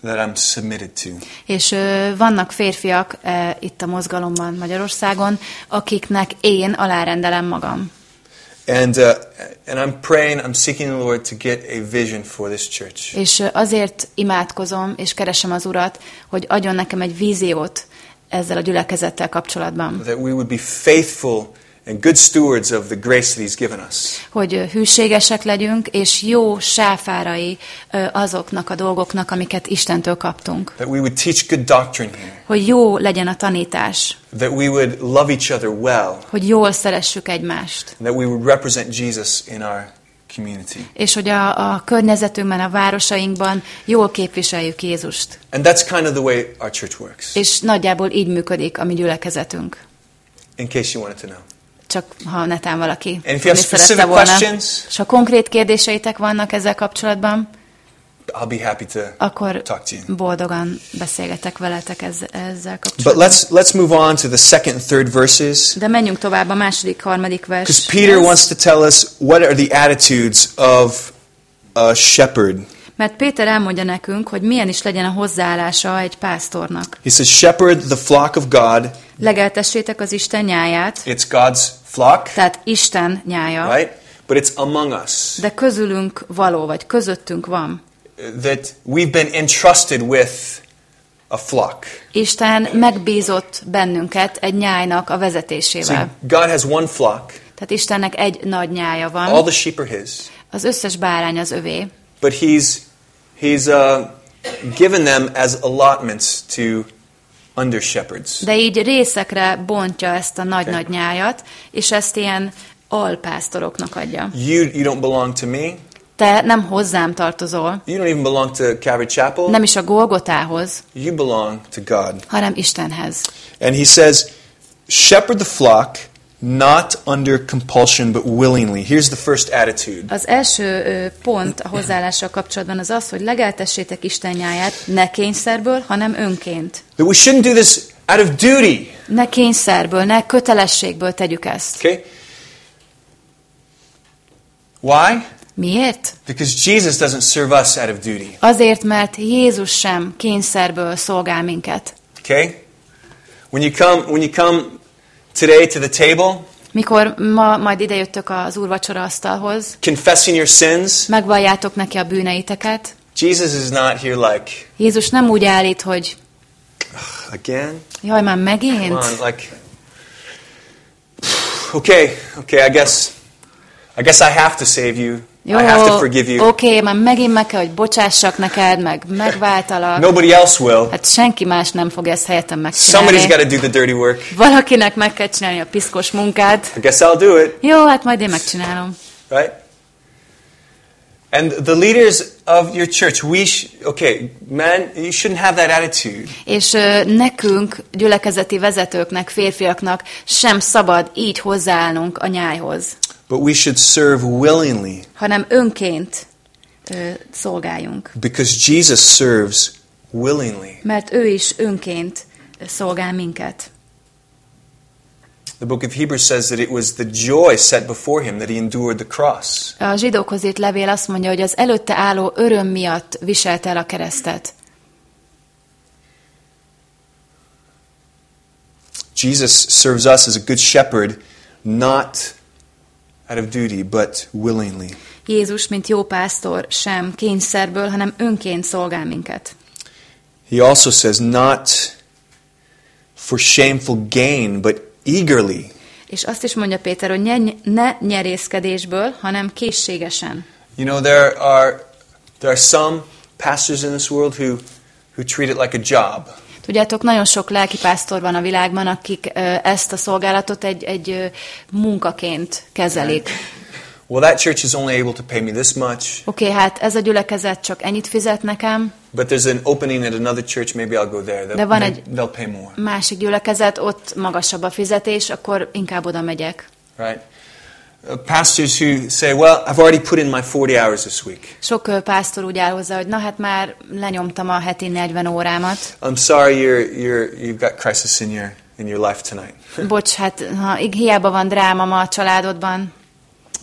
that I'm submitted to. És ö, vannak férfiak e, itt a mozgalomban Magyarországon, akiknek én alárendelem magam. And, uh, and I'm praying, I'm seeking the Lord to get a vision for this church. És ö, azért imádkozom, és keresem az Urat, hogy adjon nekem egy víziót ezzel a gyülekezettel kapcsolatban. That we would be faithful and good stewards of the grace that He's given us. Hogy hűségesek legyünk, és jó sáfárai azoknak a dolgoknak, amiket Istentől kaptunk. That we would teach good doctrine here. Hogy jó legyen a tanítás, That we would love each other well. hogy jól szeressük egymást, That we would represent Jesus in our community. és hogy a, a környezetünkben, a városainkban jól képviseljük Jézust. And that's kind of the way our church works, És nagyjából így működik a mi gyülekezetünk. in case you wanted to know. Csak ha netán valaki tudni szerette specific volna. questions, És ha konkrét kérdéseitek vannak ezzel kapcsolatban, I'll be happy to akkor talk to you. boldogan beszélgetek veletek ezzel, ezzel But kapcsolatban. let's let's move on to the second third verses. De menjünk tovább a második, harmadik vers. Because Peter wants to tell us what are the attitudes of a shepherd. Mert Péter elmondja nekünk, hogy milyen is legyen a hozzáállása egy pásztornak. He says, Shepherd the flock of God. Legeltessétek az Isten nyáját, It's God's flock, tehát Isten nyája, right? But it's among us. de közülünk való, vagy közöttünk van. That we've been entrusted with a flock. Isten megbízott bennünket egy nyájnak a vezetésével. God has one flock. Tehát Istennek egy nagy nyája All van, the sheep are His. az összes bárány az övé, But He's He's uh, given them as allotments to under shepherds. de így részekre bontja ezt a nagy-nagy nyájat, és ezt ilyen alpásztoroknak adja. You you don't belong to me. Te nem hozzám tartozol, You don't even belong to Calvary Chapel. nem is a Golgotához, You belong to God. hanem Istenhez. And he says, Shepherd the flock, not under compulsion, but willingly. Here's the first attitude. Az első pont a hozzáállással kapcsolatban az az, hogy legeltessétek Isten nyáját ne kényszerből, hanem önként. That we shouldn't do this out of duty. Ne kényszerből, ne kötelességből tegyük ezt. Okay? Why? Miért? Because Jesus doesn't serve us out of duty. Azért, mert Jézus sem kényszerből szolgál minket. Okay? When you come when you come today to the table, Mikor ma majd idejöttök az úrvacsora asztalhoz, confessing your sins, megvalljátok neki a bűneiteket, Jesus is not here like Jézus nem úgy állít, hogy again. jaj, már Come megint? on, like okay, okay, I guess I guess I have to save you. Jó, I have to forgive you. oké, már megint meg kell, hogy bocsássak neked, meg megváltalak. Nobody else will. Hát senki más nem fog ezt helyettem Somebody's got megcsinálni. to do the dirty work. Valakinek meg kell csinálni a piszkos munkát. I guess I'll do it, Jó, hát majd én megcsinálom. right? And the leaders of your church, we sh- okay, man, you shouldn't have that attitude. És ö, nekünk, gyülekezeti vezetőknek, férfiaknak sem szabad így hozzáállnunk a nyájhoz, But we should serve willingly hanem önként ö, szolgáljunk. because Jesus serves willingly. Mert ő is önként szolgál minket. The book of Hebrews says that it was the joy set before him that he endured the cross. A zsidókhoz írt levél azt mondja, hogy az előtte álló öröm miatt viselte el a keresztet. Jesus serves us as a good shepherd, not out of duty, but willingly. Jézus, mint jó pásztor, sem kényszerből, hanem önként szolgál minket. He also says, not for shameful gain, but eagerly. És azt is mondja Péter, hogy ne, ne nyerészkedésből, hanem készségesen. You know, there are, there are some pastors in this world who, who treat it like a job. Tudjátok, nagyon sok lelkipásztor van a világban, akik ezt a szolgálatot egy, egy munkaként kezelik. Well, that church is only able to pay me this much, Oké, okay, hát ez a gyülekezet csak ennyit fizet nekem, but there's an opening at another church, maybe I'll go there. They'll, De van egy- they'll pay more, másik gyülekezet, ott magasabb a fizetés, akkor inkább oda megyek. right? Uh, pastors who say, well, I've already put in my 40 hours this week. Sok ö, pásztor úgy áll hozzá, hogy na hát már lenyomtam a heti 40 órámat. I'm sorry you're, you're, you've got crisis in your, in your life tonight, *laughs* Bocs, hát ha hiába van dráma ma a családodban,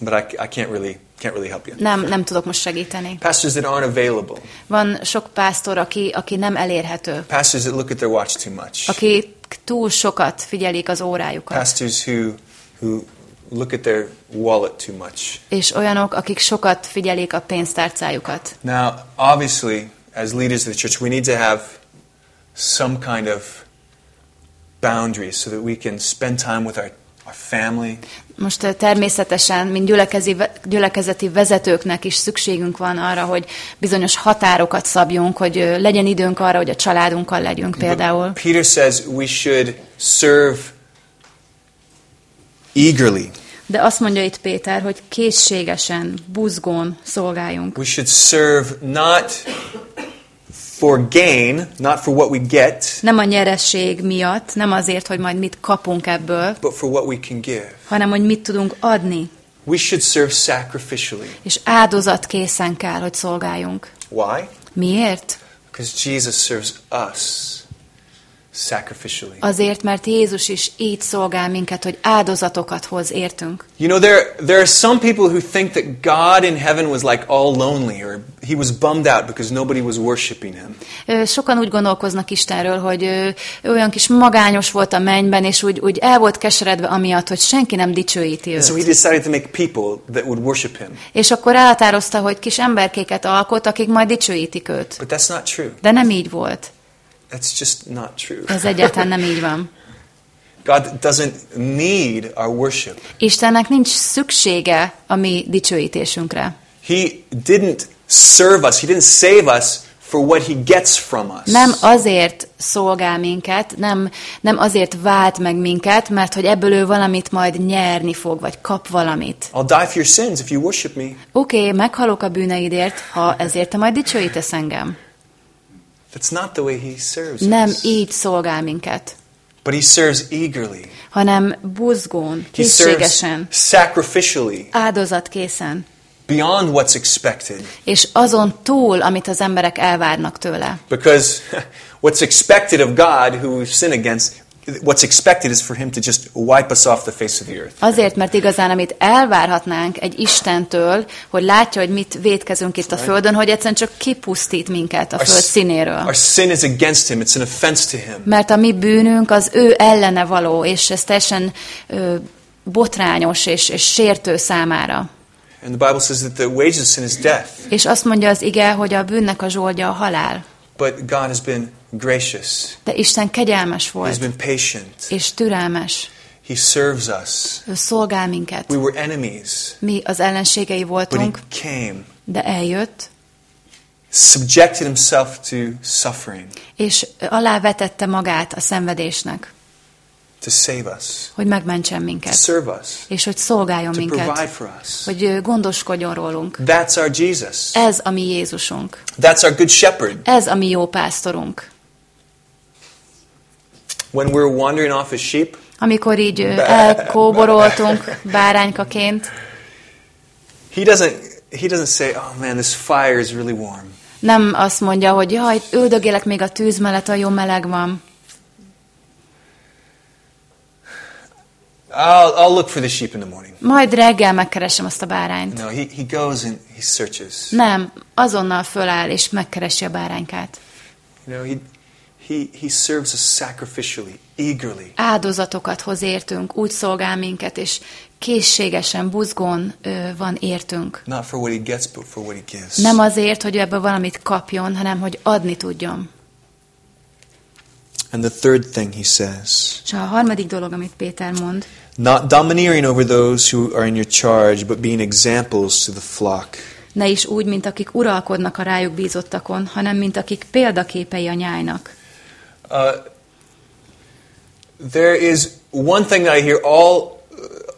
but I, I can't, really, can't really help you. nem, nem tudok most segíteni. Pastors that aren't available, Van sok pásztor, aki, aki nem elérhető, pastors that look at their watch too much, aki túl sokat figyelik az órájukat. pastors who, who look at their wallet too much. És olyanok, akik sokat figyelik a pénztárcájukat. Now, obviously, as leaders of the church, we need to have some kind of boundaries so that we can spend time with our, our family, Most ö, természetesen, mint gyülekezi, gyülekezeti vezetőknek is szükségünk van arra, hogy bizonyos határokat szabjunk, hogy ö, legyen időnk arra, hogy a családunkkal legyünk például. But Peter says we should serve eagerly. De azt mondja itt Péter, hogy készségesen, buzgón szolgáljunk. We should serve not for gain, not for what we get, Nem a nyereség miatt, nem azért, hogy majd mit kapunk ebből, but for what we can give. hanem hogy mit tudunk adni. We should serve sacrificially. És áldozatkészen kell, hogy szolgáljunk. Why? Miért? Because Jesus serves us. Azért, mert Jézus is így szolgál minket, hogy áldozatokat hoz értünk. You know, there, there are some people who think that God in heaven was like all lonely or he was bummed out because nobody was worshiping him. Sokan úgy gondolkoznak Istenről, hogy ő olyan kis magányos volt a mennyben, és úgy, úgy el volt keseredve amiatt, hogy senki nem dicsőíti And so he őt. decided to make people that would worship him. És akkor elhatározta, hogy kis emberkéket alkot, akik majd dicsőítik őt. But that's not true. De nem így volt. That's just not true. Ez egyáltalán nem így van. God doesn't need our worship. Istennek nincs szüksége a mi dicsőítésünkre. He didn't serve us, he didn't save us for what he gets from us. Nem azért szolgál minket, nem, nem azért vált meg minket, mert hogy ebből ő valamit majd nyerni fog, vagy kap valamit. I'll die for your sins if you worship me. Oké, okay, meghalok a bűneidért, ha ezért te majd dicsőítesz engem. That's not the way he serves Nem us. így szolgál minket, But he serves eagerly. hanem buzgón, készségesen, sacrificially, áldozatkészen, beyond what's expected. és azon túl, amit az emberek elvárnak tőle. Because *laughs* What's expected of God, who sinned against, what's expected is for Him to just wipe us off the face of the earth. Azért, mert igazán, amit elvárhatnánk egy Istentől, hogy látja, hogy mit védkezünk itt a Földön, hogy egyszerűen csak kipusztít minket a Föld színéről. our sin is against Him, it's an offense to Him. Mert a mi bűnünk az ő ellene való, és ez teljesen ö, botrányos és, és sértő számára. And the Bible says that the wages of sin is death. És azt mondja az ige, hogy a bűnnek a zsoldja a halál. But God has been gracious, De Isten kegyelmes He's volt, been patient, és türelmes. He serves us. Ő szolgál minket. We were enemies, Mi az ellenségei but He voltunk, came, de eljött, subjected Himself to suffering és alávetette magát a szenvedésnek, to save us, hogy megmentsen to minket, serve us, és hogy szolgáljon to provide minket, for us. hogy gondoskodjon rólunk. That's our Jesus. Ez a mi Jézusunk. That's our good shepherd. Ez a mi jó pásztorunk. When we're wandering off as sheep, Amikor így elkóboroltunk *laughs* báránykaként, he doesn't he doesn't say, "Oh man, this fire is really warm." nem azt mondja, hogy jaj, üldögélek még a tűz mellett, a jó meleg van. I'll, I'll look for the sheep in the morning. Majd reggel megkeresem azt a bárányt. No, he, he goes and he searches. Nem, azonnal föláll és megkeresi a báránykát. You know, he he he serves us sacrificially, eagerly. Áldozatokat hoz értünk, úgy szolgál minket, és készségesen, buzgón ö, van értünk. Not for what he gets, but for what he gives. Nem azért, hogy ebből valamit kapjon, hanem hogy adni tudjon. And the third thing he says, És a harmadik dolog, amit Péter mond, not domineering over those who are in your charge, but being examples to the flock. ne is úgy, mint akik uralkodnak a rájuk bízottakon, hanem mint akik példaképei a nyájnak. Uh, there is one thing that I hear all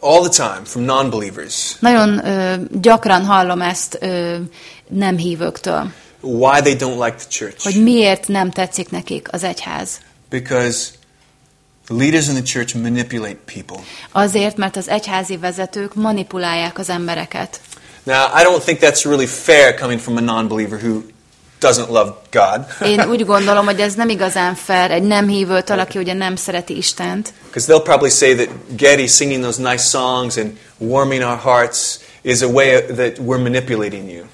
all the time from non-believers. Nagyon ö, gyakran hallom ezt ö, nem hívőktől, Why they don't like the church? hogy miért nem tetszik nekik az egyház. Because the leaders in the church manipulate people. Azért, mert az egyházi vezetők manipulálják az embereket. Now, I don't think that's really fair coming from a non-believer who doesn't love God. Én *laughs* úgy gondolom, hogy ez nem igazán fair egy nem hívőtől, aki ugye nem szereti Istent, Because they'll probably say that Getty singing those nice songs and warming our hearts is a way that we're manipulating you.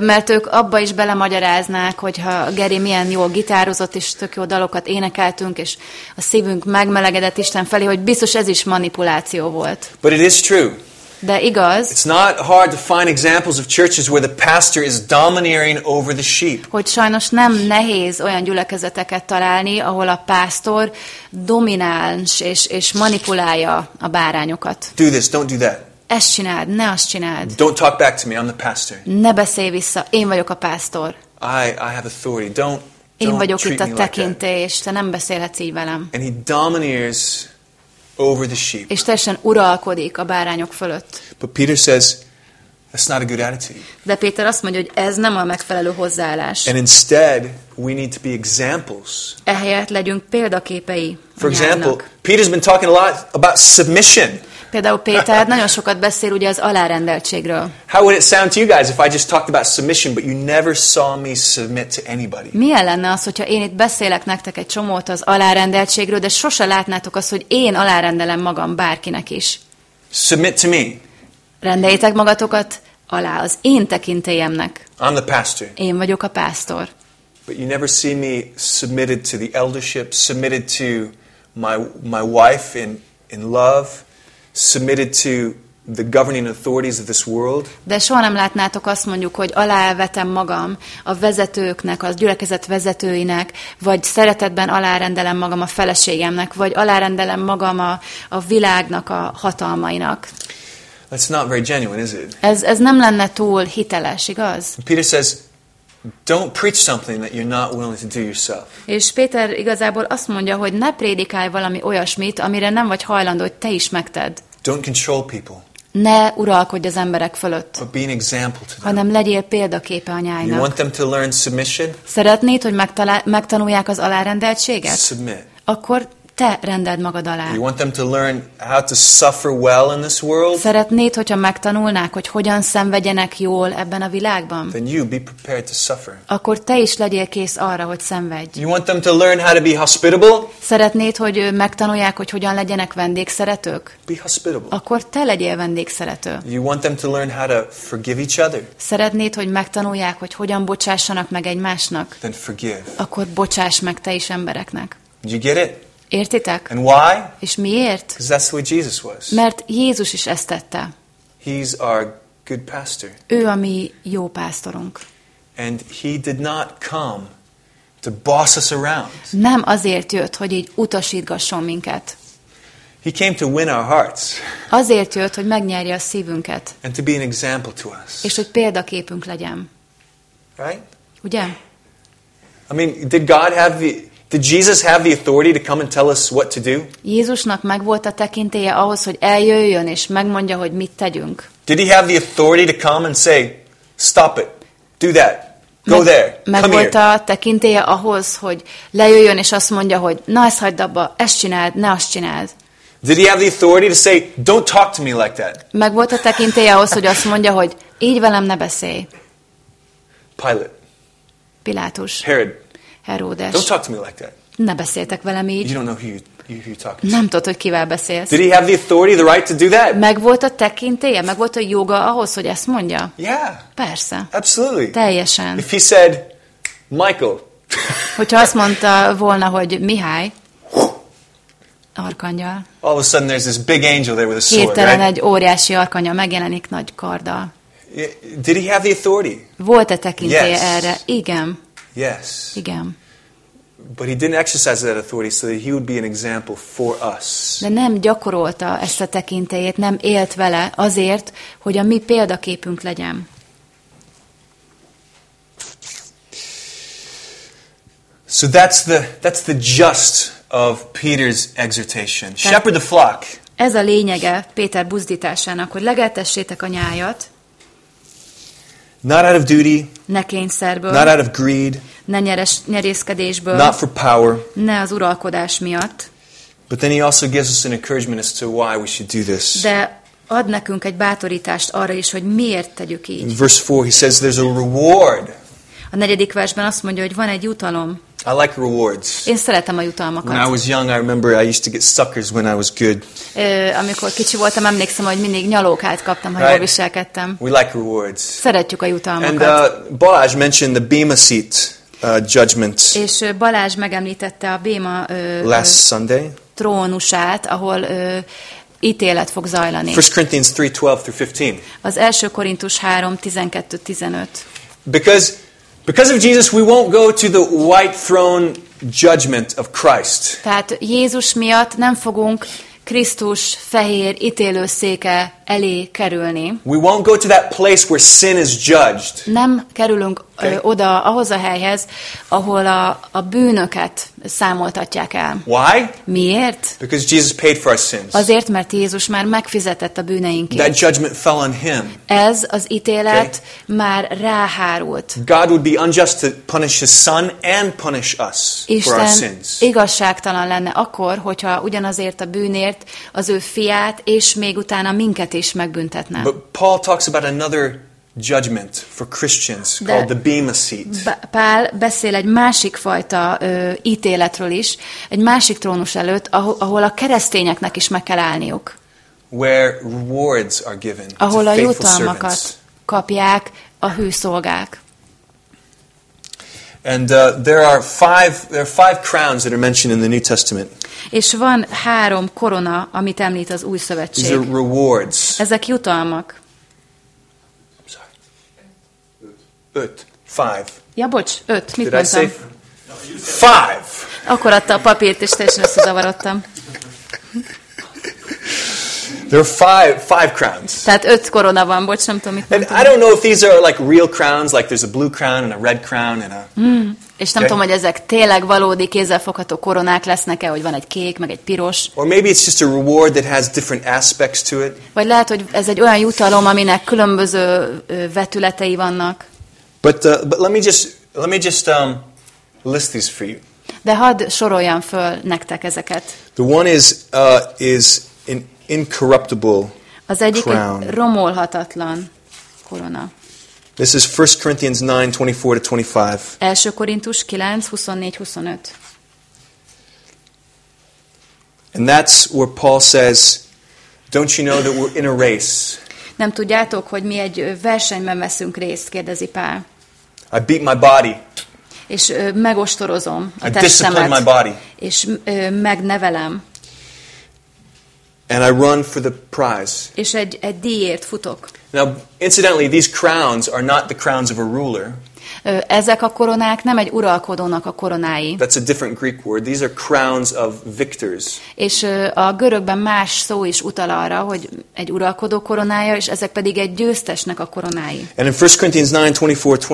Mert ők abba is belemagyaráznák, hogyha Geri milyen jól gitározott, és tök jó dalokat énekeltünk, és a szívünk megmelegedett Isten felé, hogy biztos ez is manipuláció volt. But it is true. De igaz, It's not hard to find examples of churches where the pastor is domineering over the sheep. hogy sajnos nem nehéz olyan gyülekezeteket találni, ahol a pásztor domináns és, és manipulálja a bárányokat. Do this, don't do that. Ezt csináld, ne azt csináld. Don't talk back to me, I'm the pastor. Ne beszélj vissza, én vagyok a pásztor. I, I have authority. Don't, Én don't vagyok itt a me like te nem beszélhetsz így velem. And he domineers over the sheep. És teljesen uralkodik a bárányok fölött. But Peter says that's not a good attitude. De Péter azt mondja, hogy ez nem a megfelelő hozzáállás. And instead, we need to be examples. Ehelyett legyünk példaképei For example. Peter's been talking a lot about submission. Például Péter nagyon sokat beszél ugye az alárendeltségről. How would it sound to you guys if I just talked about submission, but you never saw me submit to anybody? Milyen lenne az, hogyha én itt beszélek nektek egy csomót az alárendeltségről, de sose látnátok azt, hogy én alárendelem magam bárkinek is. Submit to me. Rendeljétek magatokat alá az én tekintélyemnek. I'm the pastor. Én vagyok a pásztor. But you never see me submitted to the eldership, submitted to my, my wife in, in love, submitted to the governing authorities of this world. De soha nem látnátok azt mondjuk, hogy alávetem magam a vezetőknek, a gyülekezet vezetőinek, vagy szeretetben alárendelem magam a feleségemnek, vagy alárendelem magam a, a világnak a hatalmainak. That's not very genuine, is it? Ez, ez nem lenne túl hiteles, igaz? Peter says, don't preach something that you're not willing to do yourself. És Péter igazából azt mondja, hogy ne prédikálj valami olyasmit, amire nem vagy hajlandó, hogy te is megted. Don't control people, Ne uralkodj az emberek fölött, but be an example to them. hanem legyél példaképe a You want them to learn submission? Szeretnéd, hogy megtanulják az alárendeltséget? Submit. Akkor te rendeld magad alá. You want them to learn how to suffer well in this world? Szeretnéd, hogyha megtanulnák, hogy hogyan szenvedjenek jól ebben a világban? Then you be prepared to suffer. Akkor te is legyél kész arra, hogy szenvedj. You want them to learn how to be hospitable? Szeretnéd, hogy megtanulják, hogy hogyan legyenek vendégszeretők? Be hospitable. Akkor te legyél vendégszerető. You want them to learn how to forgive each other? Szeretnéd, hogy megtanulják, hogy hogyan bocsássanak meg egymásnak? Then forgive. Akkor bocsáss meg te is embereknek. Did you get it? Értitek? And why? És miért? That's the way Jesus was. Mert Jézus is ezt tette. He's our good pastor. Ő a mi jó pásztorunk. And he did not come to boss us around. Nem azért jött, hogy így utasítgasson minket. He came to win our hearts Azért jött, hogy megnyerje a szívünket, and to be an example to us. és hogy példaképünk legyen. Right? Ugye? I mean, did God have the did Jesus have the authority to come and tell us what to do? Jézusnak megvolt a tekintélye ahhoz, hogy eljöjjön és megmondja, hogy mit tegyünk. Did he have the authority to come and say, "Stop it. Do that. Go there. Come megvolt here." a tekintélye ahhoz, hogy lejöjjön és azt mondja, hogy na ezt hagyd abba, ezt csináld, ne azt csináld. Did he have the authority to say, "Don't talk to me like that"? Megvolt a tekintélye ahhoz, hogy azt mondja, hogy így velem ne beszélj. Pilate, Pilátus, Herod, Heródes, don't talk to me like that. ne beszéltek velem You így. don't know who you, you, who you're talking to. Nem tudod, hogy kivel beszélsz. Did he have the authority, the right to do that? Megvolt a tekintélye, megvolt a joga ahhoz, hogy ezt mondja? Yeah, Persze. absolutely. Teljesen. If he said, Michael, *laughs* Hogyha azt mondta volna, hogy Mihály, arkangyal, all of a sudden there's this big angel there with a sword, hirtelen right? egy óriási arkangyal megjelenik nagy karddal. Did he have the authority? Volt-e tekintélye Yes. erre? Igen, Yes. igen. But he didn't exercise that authority so that he would be an example for us. De nem gyakorolta ezt a tekintélyét, nem élt vele azért, hogy a mi példaképünk legyen. So that's the that's the just of Peter's exhortation. Shepherd the flock. Ez a lényege Péter buzdításának, hogy legeltessétek a nyájat, Not out of duty, ne kényszerből, not out of greed, ne nyeres, nyerészkedésből, not for power. ne az uralkodás miatt, But then he also gives us an encouragement as to why we should do this. de ad nekünk egy bátorítást arra is, hogy miért tegyük In így. verse 4, he says there's a reward. A negyedik versben azt mondja, hogy van egy jutalom. I like rewards. Én szeretem a When I jutalmakat. was young, I remember I used to get suckers when I was good. Ö, amikor kicsi voltam, emlékszem, hogy mindig nyalókát kaptam, ha Right. jól viselkedtem. We like rewards. Szeretjük a And jutalmakat. uh, Balaj mentioned the Bema seat uh, judgment És Balázs megemlítette a Béma ö, ö, last Sunday. trónusát, ahol ö, ítélet fog zajlani. 1 Corinthians 3 12 through 15. Az első Korintus 3, 12-15. Because, because of Jesus, we won't go to the white throne judgment of Christ. Tehát Jézus miatt nem fogunk Krisztus fehér ítélőszéke elé kerülni. We won't go to that place where sin is judged. Nem kerülünk Okay. oda ahhoz a helyhez, ahol a, a bűnöket számoltatják el. Why? Miért? Because Jesus paid for our sins. Azért, mert Jézus már megfizetett a bűneinkért. That judgment fell on him. Ez az ítélet már ráhárult. God would be unjust to punish his son and punish us for our Isten sins. igazságtalan lenne akkor, hogyha ugyanazért a bűnért az ő fiát, és még utána minket is megbüntetne. But Paul talks about another judgment for Christians De- called the Bema seat. Pál beszél egy másik fajta ö, ítéletről is, egy másik trónus előtt, ahol, ahol a keresztényeknek is meg kell állniuk. where rewards are given Ahol a jutalmakat servants. kapják a hű szolgák. And uh, there are five there are five crowns that are mentioned in the New Testament. És van három korona, amit említ az új These szövetség. are rewards. Ezek jutalmak. Sorry. Ut. Five. Ja, bocs, öt. Mit Did I say mondtam? five? Akkor adta a papírt, és teljesen összezavarodtam. There are five five crowns. Tehát öt korona van, bocs, nem tudom, mit And. I don't know if these are like real crowns, like there's a blue crown and a red crown and a És nem Oké. tudom, hogy ezek tényleg valódi kézzelfogható koronák lesznek-e, hogy van egy kék, meg egy piros. or maybe it's just a reward that has different aspects to it. Vagy lehet, hogy ez egy olyan jutalom, aminek különböző vetületei vannak. But uh, but let me just let me just um, list these for you. De hadd soroljam föl nektek ezeket. The one is uh, is an incorruptible Az egyik crown. egy romolhatatlan korona. This is 1 Corinthians 9, 24 to 25. 1 Korintus 9, 24-25. And that's where Paul says, Don't you know that we're in a race? Nem tudjátok, hogy mi egy versenyben veszünk részt, kérdezi Pál. I beat my body, És ö, megostorozom a I discipline my testemet, body, és ö, megnevelem, and I run for the prize. és egy, egy díjért futok. Now, incidentally, these crowns are not the crowns of a ruler. Ezek a koronák nem egy uralkodónak a koronái. That's a different Greek word. These are crowns of victors. És a görögben más szó is utal arra, hogy egy uralkodó koronája, és ezek pedig egy győztesnek a koronái. And in 1 Corinthians 9, 24, 20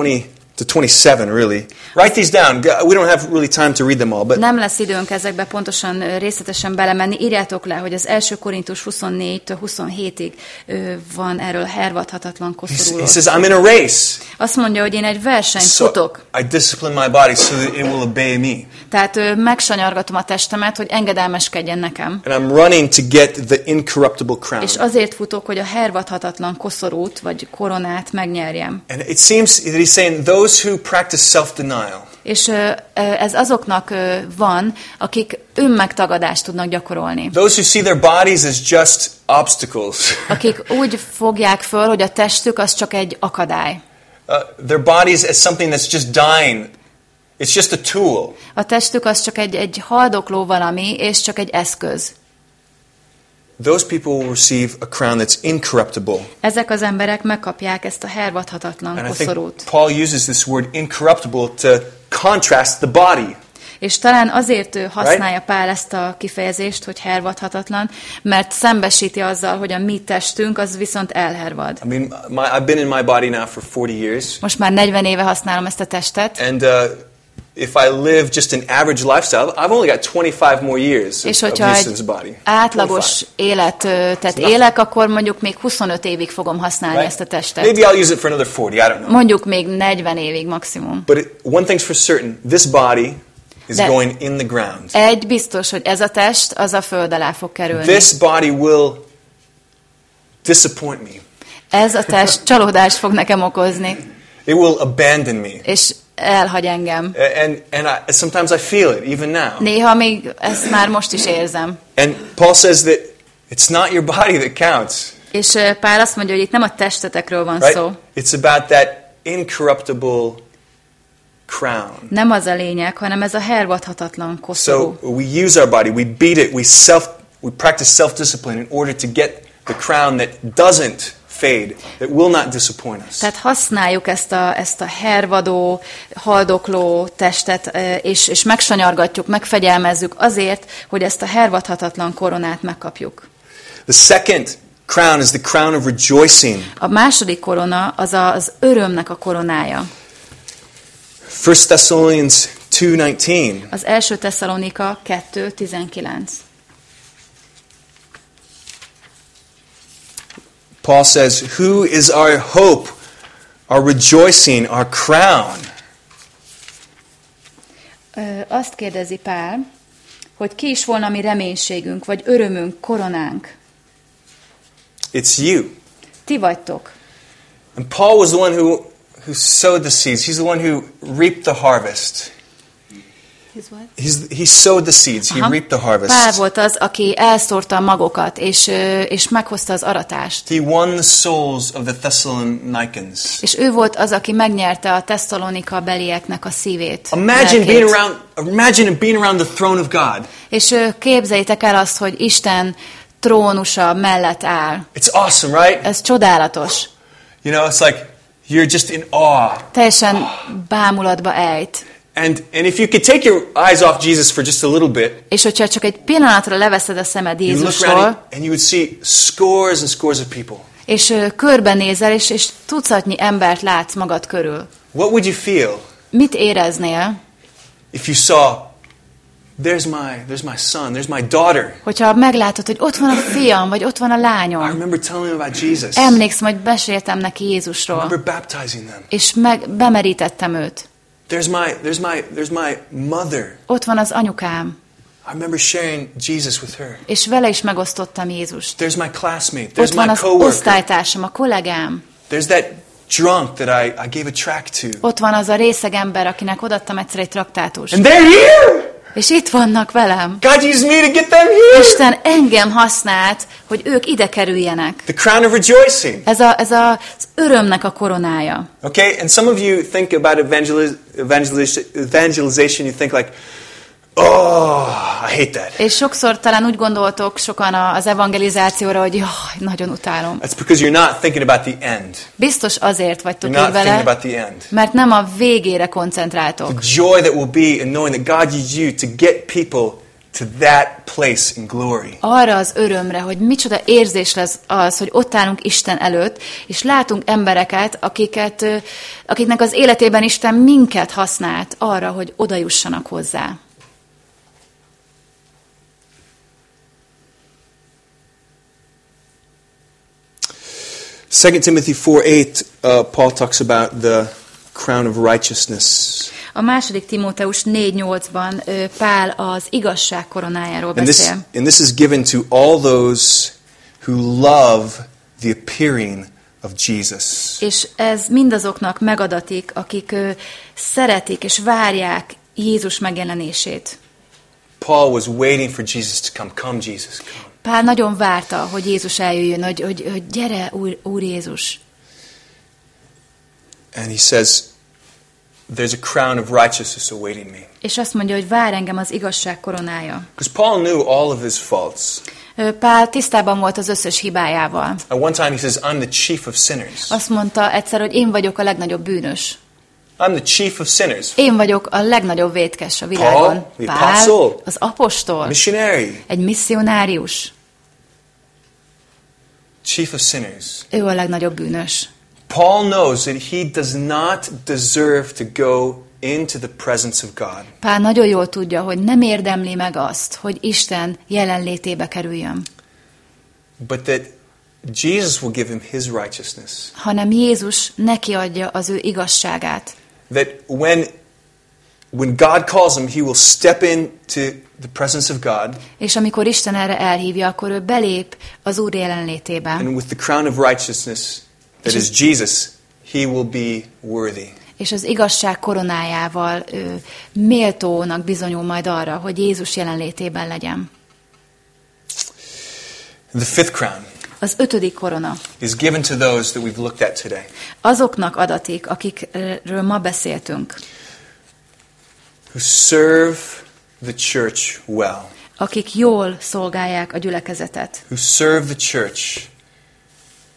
to 27, really. Write these down. We don't have really time to read them all, but Nem lesz időnk ezekbe pontosan részletesen belemenni. Írjátok le, hogy az első Korintus 24-től 27-ig ö, van erről hervadhatatlan he, koszorúról. he says, I'm in a race. Azt mondja, hogy én egy versenyt So futok. I discipline my body so that it will obey me. Tehát megsanyargatom a testemet, hogy engedelmeskedjen nekem. And I'm running to get the incorruptible crown. És azért futok, hogy a hervadhatatlan koszorút, vagy koronát megnyerjem. And it seems that he's saying those who practice self-denial, És ez azoknak van, akik önmegtagadást tudnak gyakorolni. those who see their bodies as just obstacles, *laughs* Akik úgy fogják föl, hogy a testük az csak egy akadály. uh, their bodies as something that's just dying. It's just a tool. A testük az csak egy, egy haldokló valami, és csak egy eszköz. Those people will receive a crown that's incorruptible. Ezek az emberek megkapják ezt a hervadhatatlan And koszorút. Paul uses this word incorruptible to contrast the body. És talán azért használja Pál ezt a kifejezést, hogy hervadhatatlan, mert szembesíti azzal, hogy a mi testünk az viszont elhervad. I mean, my, I've been in my body now for 40 years, Most már 40 éve használom ezt a testet, and uh, if I live just an average lifestyle, I've only got 25 more years és of hogyha egy body. átlagos életet élek, akkor mondjuk még 25 évig fogom használni Right? ezt a testet. Maybe I'll use it for another 40. I don't know. Mondjuk még 40 évig maximum. But it, one thing's for certain: this body is De- going in the ground. Egy biztos, hogy ez a test, az a föld alá fog kerülni. This body will disappoint me. Ez a test csalódást fog nekem okozni, It will abandon me. és elhagy engem. And and I, sometimes I feel it even now. Néha még ezt már most is érzem. And Paul says that it's not your body that counts, És Pál azt mondja, hogy itt nem a testetekről van right? szó. It's about that incorruptible crown. Nem az a lényeg, hanem ez a hervadhatatlan So koszorú. we use our body, we beat it, we self we practice self-discipline in order to get the crown that doesn't fade, that will not disappoint us. Tehát használjuk ezt a, ezt a hervadó, haldokló testet, és, és megsanyargatjuk, megfegyelmezzük azért, hogy ezt a hervadhatatlan koronát megkapjuk. The second crown is the crown of rejoicing. A második korona az a- az örömnek a koronája. 1 Thessalonians 2:19. Az első Tesszalonika 2.19. Paul says, "Who is our hope, our rejoicing, our crown?" Ö, Azt kérdezi Pál, hogy ki is volna mi reménységünk, vagy örömünk, koronánk. It's you. Ti vagytok. And Paul was the one who who sowed the seeds. He's the one who reaped the harvest. He's, he sowed the seeds. He Aha. reaped the harvest. Pál volt az, aki elszórta a magokat, és, és meghozta az aratást. He won the souls of the Thessalonians. És ő volt az, aki megnyerte a Tesszalonika belieknek a szívét. Imagine being around. Imagine being around the throne of God. És képzeljétek el azt, hogy Isten trónusa mellett áll. It's awesome, right? Ez csodálatos. You know, it's like you're just in awe. Teljesen bámulatba ejt. And and if you could take your eyes off Jesus for just a little bit, És hogyha csak egy pillanatra leveszed a szemed you look around Jézusról, and you would see scores and scores of people. és körbenézel, és, és tucatnyi embert látsz magad körül. What would you feel Mit éreznél, if you saw there's my there's my son, there's my daughter. hogyha meglátod, hogy ott van a fiam, vagy ott van a I lányom? remember telling him about Jesus. I Emlékszem, hogy beséltem neki Jézusról, remember baptizing them. és meg, bemerítettem őt. There's my, there's my, there's my mother. Ott van az anyukám, I remember sharing Jesus with her. és vele is megosztottam Jézust. There's my classmate. Ott There's van my az coworker. osztálytársam, a kollégám. There's that drunk that I, I gave a tract to. Ott van az a részeg ember, akinek odaadtam egyszer egy traktátust. And they're here! És itt vannak velem. God used me to get them here! Isten engem használt, hogy ők ide kerüljenek. The crown of rejoicing. Ez, a, ez a, az örömnek a koronája. Okay, and some of you think about evangeliz- evangeliz- evangelization, you think like, oh, I hate that. És sokszor talán úgy gondoltok sokan a- az evangelizációra, hogy jaj, nagyon utálom. That's because you're not thinking about the end. Biztos azért vagytok You're így not vele, about the end. mert nem a végére koncentráltok. The joy that will be in knowing that God used you to get people to that place in glory. Arra az örömre, hogy micsoda érzés lesz az, hogy ott állunk Isten előtt, és látunk embereket, akiket, akiknek az életében Isten minket használt arra, hogy oda jussanak hozzá. Second Timothy 4 8, uh, Paul talks about the crown of righteousness. A második Timóteus 4.8-ban ö, Pál az igazság koronájáról And this, beszél. and this is given to all those who love the appearing of Jesus. És ez mindazoknak megadatik, akik ö, szeretik és várják Jézus megjelenését. Paul was waiting for Jesus to come. Come, Jesus, come. Pál nagyon várta, hogy Jézus eljöjjön, hogy, hogy, hogy gyere, Úr, Úr Jézus. And he says, There's a crown of righteousness awaiting me. És azt mondja, hogy vár engem az igazság koronája. Because Paul knew all of his faults. Pál tisztában volt az összes hibájával. At one time, he says, I'm the chief of sinners. Azt mondta egyszer, hogy én vagyok a legnagyobb bűnös. I'm the chief of sinners. Én vagyok a legnagyobb vétkes a világon. Paul, Pál, apostle. az apostol, Missionary. egy misszionárius. Chief of sinners. Ő a legnagyobb bűnös. Paul knows that he does not deserve to go into the presence of God. Pál nagyon jól tudja, hogy nem érdemli meg azt, hogy Isten jelenlétébe kerüljön, but that Jesus will give him his righteousness. hanem Jézus neki adja az ő igazságát. That when, when God calls him, he will step into the presence of God, És amikor Isten erre elhívja, akkor ő belép az Úr jelenlétébe. and with the crown of righteousness, that is Jesus, he will be worthy. És az igazság koronájával ő méltónak bizonyul majd arra, hogy Jézus jelenlétében legyen. The fifth crown Az ötödik korona. is given to those that we've looked at today. Azoknak adatik, akikről ma beszéltünk, who serve the church well, akik jól szolgálják a gyülekezetet, who serve the church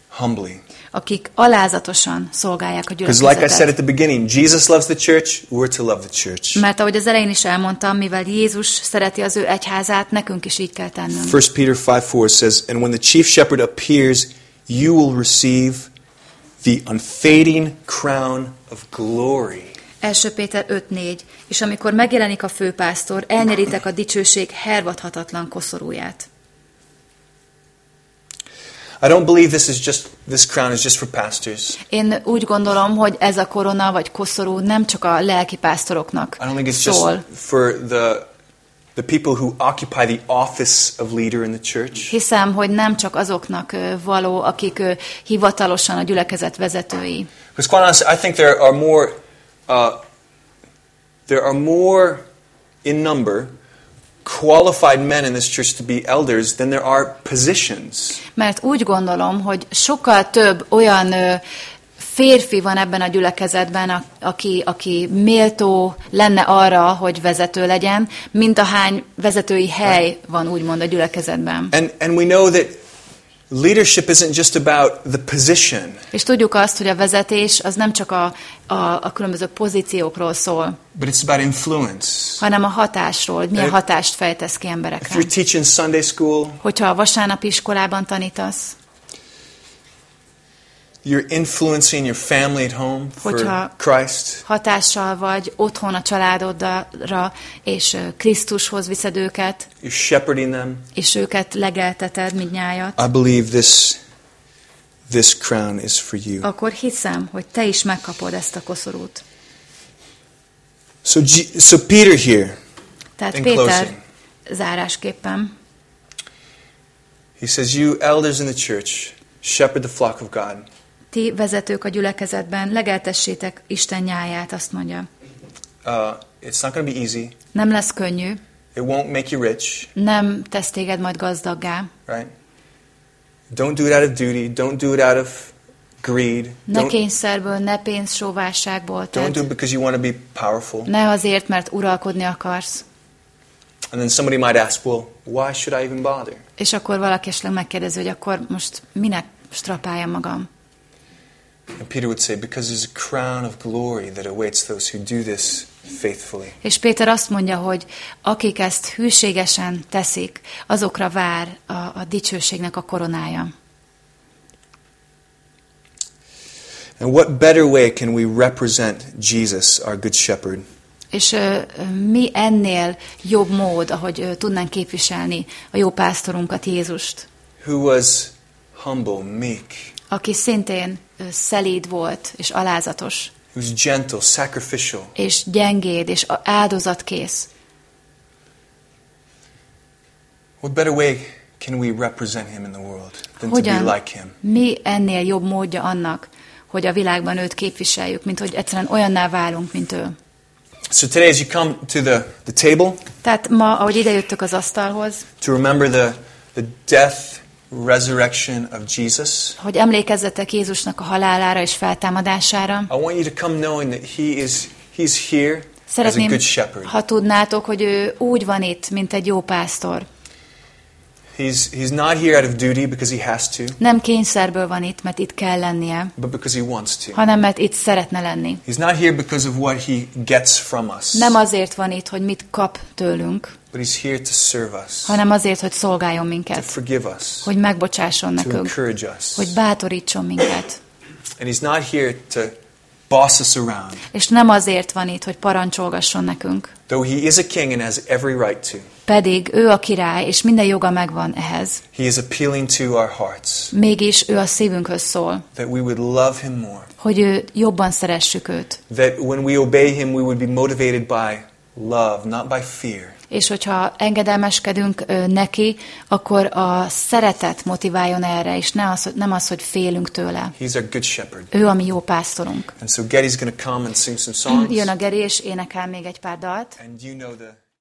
humbly. Akik alázatosan szolgálják a Because, like I said gyülekezetet. at the beginning, Jesus loves the church, we're to love the church. Mert ahogy az elején is elmondtam, mivel Jézus szereti az ő egyházát, nekünk is így kell tennünk. 1 Peter 5 4 says, And when the chief shepherd appears, you will receive the unfading crown of glory. 1 Péter 5.4 És amikor megjelenik a főpásztor, elnyeritek a dicsőség hervadhatatlan koszorúját. I don't believe this is just this crown is just for pastors. Én úgy gondolom, hogy ez a korona vagy koszorú nem csak a lelki pásztoroknak I don't think it's just szól, for the the people who occupy the office of leader in the church. hiszem, hogy nem csak azoknak való, akik hivatalosan a gyülekezet vezetői. Because quite honestly, I think there are more, uh, there are more in number qualified men in this church to be elders than there are positions. Mert úgy gondolom, hogy sokkal több olyan ö, férfi van ebben a gyülekezetben, a- aki, aki méltó lenne arra, hogy vezető legyen, mint ahány vezetői hely van úgymond a gyülekezetben. And, and we know that leadership isn't just about the position, És tudjuk azt, hogy a vezetés az nem csak a, a, a különböző pozíciókról szól, but it's about influence. hanem a hatásról, hogy milyen If- hatást fejtesz ki If emberekre. you're teaching Sunday school, Hogyha a vasárnapi iskolában tanítasz, you're influencing your family at home for Hogyha- Christ. hatással vagy otthon a családodra, és Krisztushoz viszed őket, You're shepherding them. és őket legelteted, mint nyájat, I believe this, this crown is for you. akkor hiszem, hogy te is megkapod ezt a koszorút. So, G- so Peter here, Tehát In Péter closing. zárásképpen he says, You elders in the church, shepherd the flock of God. Ti vezetők a gyülekezetben legeltessétek Isten nyáját, azt mondja. Uh, it's not to be easy. Nem lesz könnyű, It won't make you rich, nem tesz téged majd gazdaggá. right? Don't do it out of duty. Don't do it out of greed. Ne Don't, kényszerből, ne pénzsóvásságból don't do it because you want to be powerful. Ne azért, mert uralkodni akarsz. And then somebody might ask, well, why should I even bother? És akkor valaki esetleg megkérdezi, hogy akkor most minek strapáljam magam. And Peter would say, because there's a crown of glory that awaits those who do this faithfully. És Péter azt mondja, hogy akik ezt hűségesen teszik, azokra vár a, a dicsőségnek a koronája. And what better way can we represent Jesus, our good shepherd? És ö, mi ennél jobb mód, ahogy ö, tudnánk képviselni a jó pásztorunkat, Jézust, Who was humble, meek, aki szintén szelíd volt, és alázatos, was gentle, sacrificial. és gyengéd, és áldozatkész. What better way can we represent him in the world than to Hogyan, be like him? mi ennél jobb módja annak, hogy a világban őt képviseljük, mint hogy egyszerűen olyanná válunk, mint ő. So today, as you come to the, the table Tehát ma, ahogy idejöttök az asztalhoz, to remember the, the death, resurrection of Jesus, hogy emlékezzetek Jézusnak a halálára és feltámadására, I want you to come knowing that he is he's here as a Szeretném, good shepherd. ha tudnátok, hogy ő úgy van itt, mint egy jó pásztor. He's, he's not here out of duty because he has to, Nem kényszerből van itt, mert itt kell lennie, but because he wants to. hanem mert itt szeretne lenni. He's not here because of what he gets from us, Nem azért van itt, hogy mit kap tőlünk, but he's here to serve us, hanem azért, hogy szolgáljon to minket, forgive us, hogy megbocsásson to nekünk, encourage us. hogy bátorítson minket. And he's not here to boss us around, És nem azért van itt, hogy parancsolgasson nekünk, though he is a king and has every right to. pedig ő a király, és minden joga megvan ehhez. He is appealing to our hearts Mégis ő a szívünkhöz szól, that we would love him more, hogy ő jobban szeressük őt. that when we obey him, we would be motivated by love, not by fear. És hogyha engedelmeskedünk neki, akkor a szeretet motiváljon erre, és ne az, hogy, nem az, hogy félünk tőle. He's our good shepherd. Ő a mi jó pásztorunk. And so come and sing some songs. Jön a Geri, és énekel még egy pár dalt. And you know the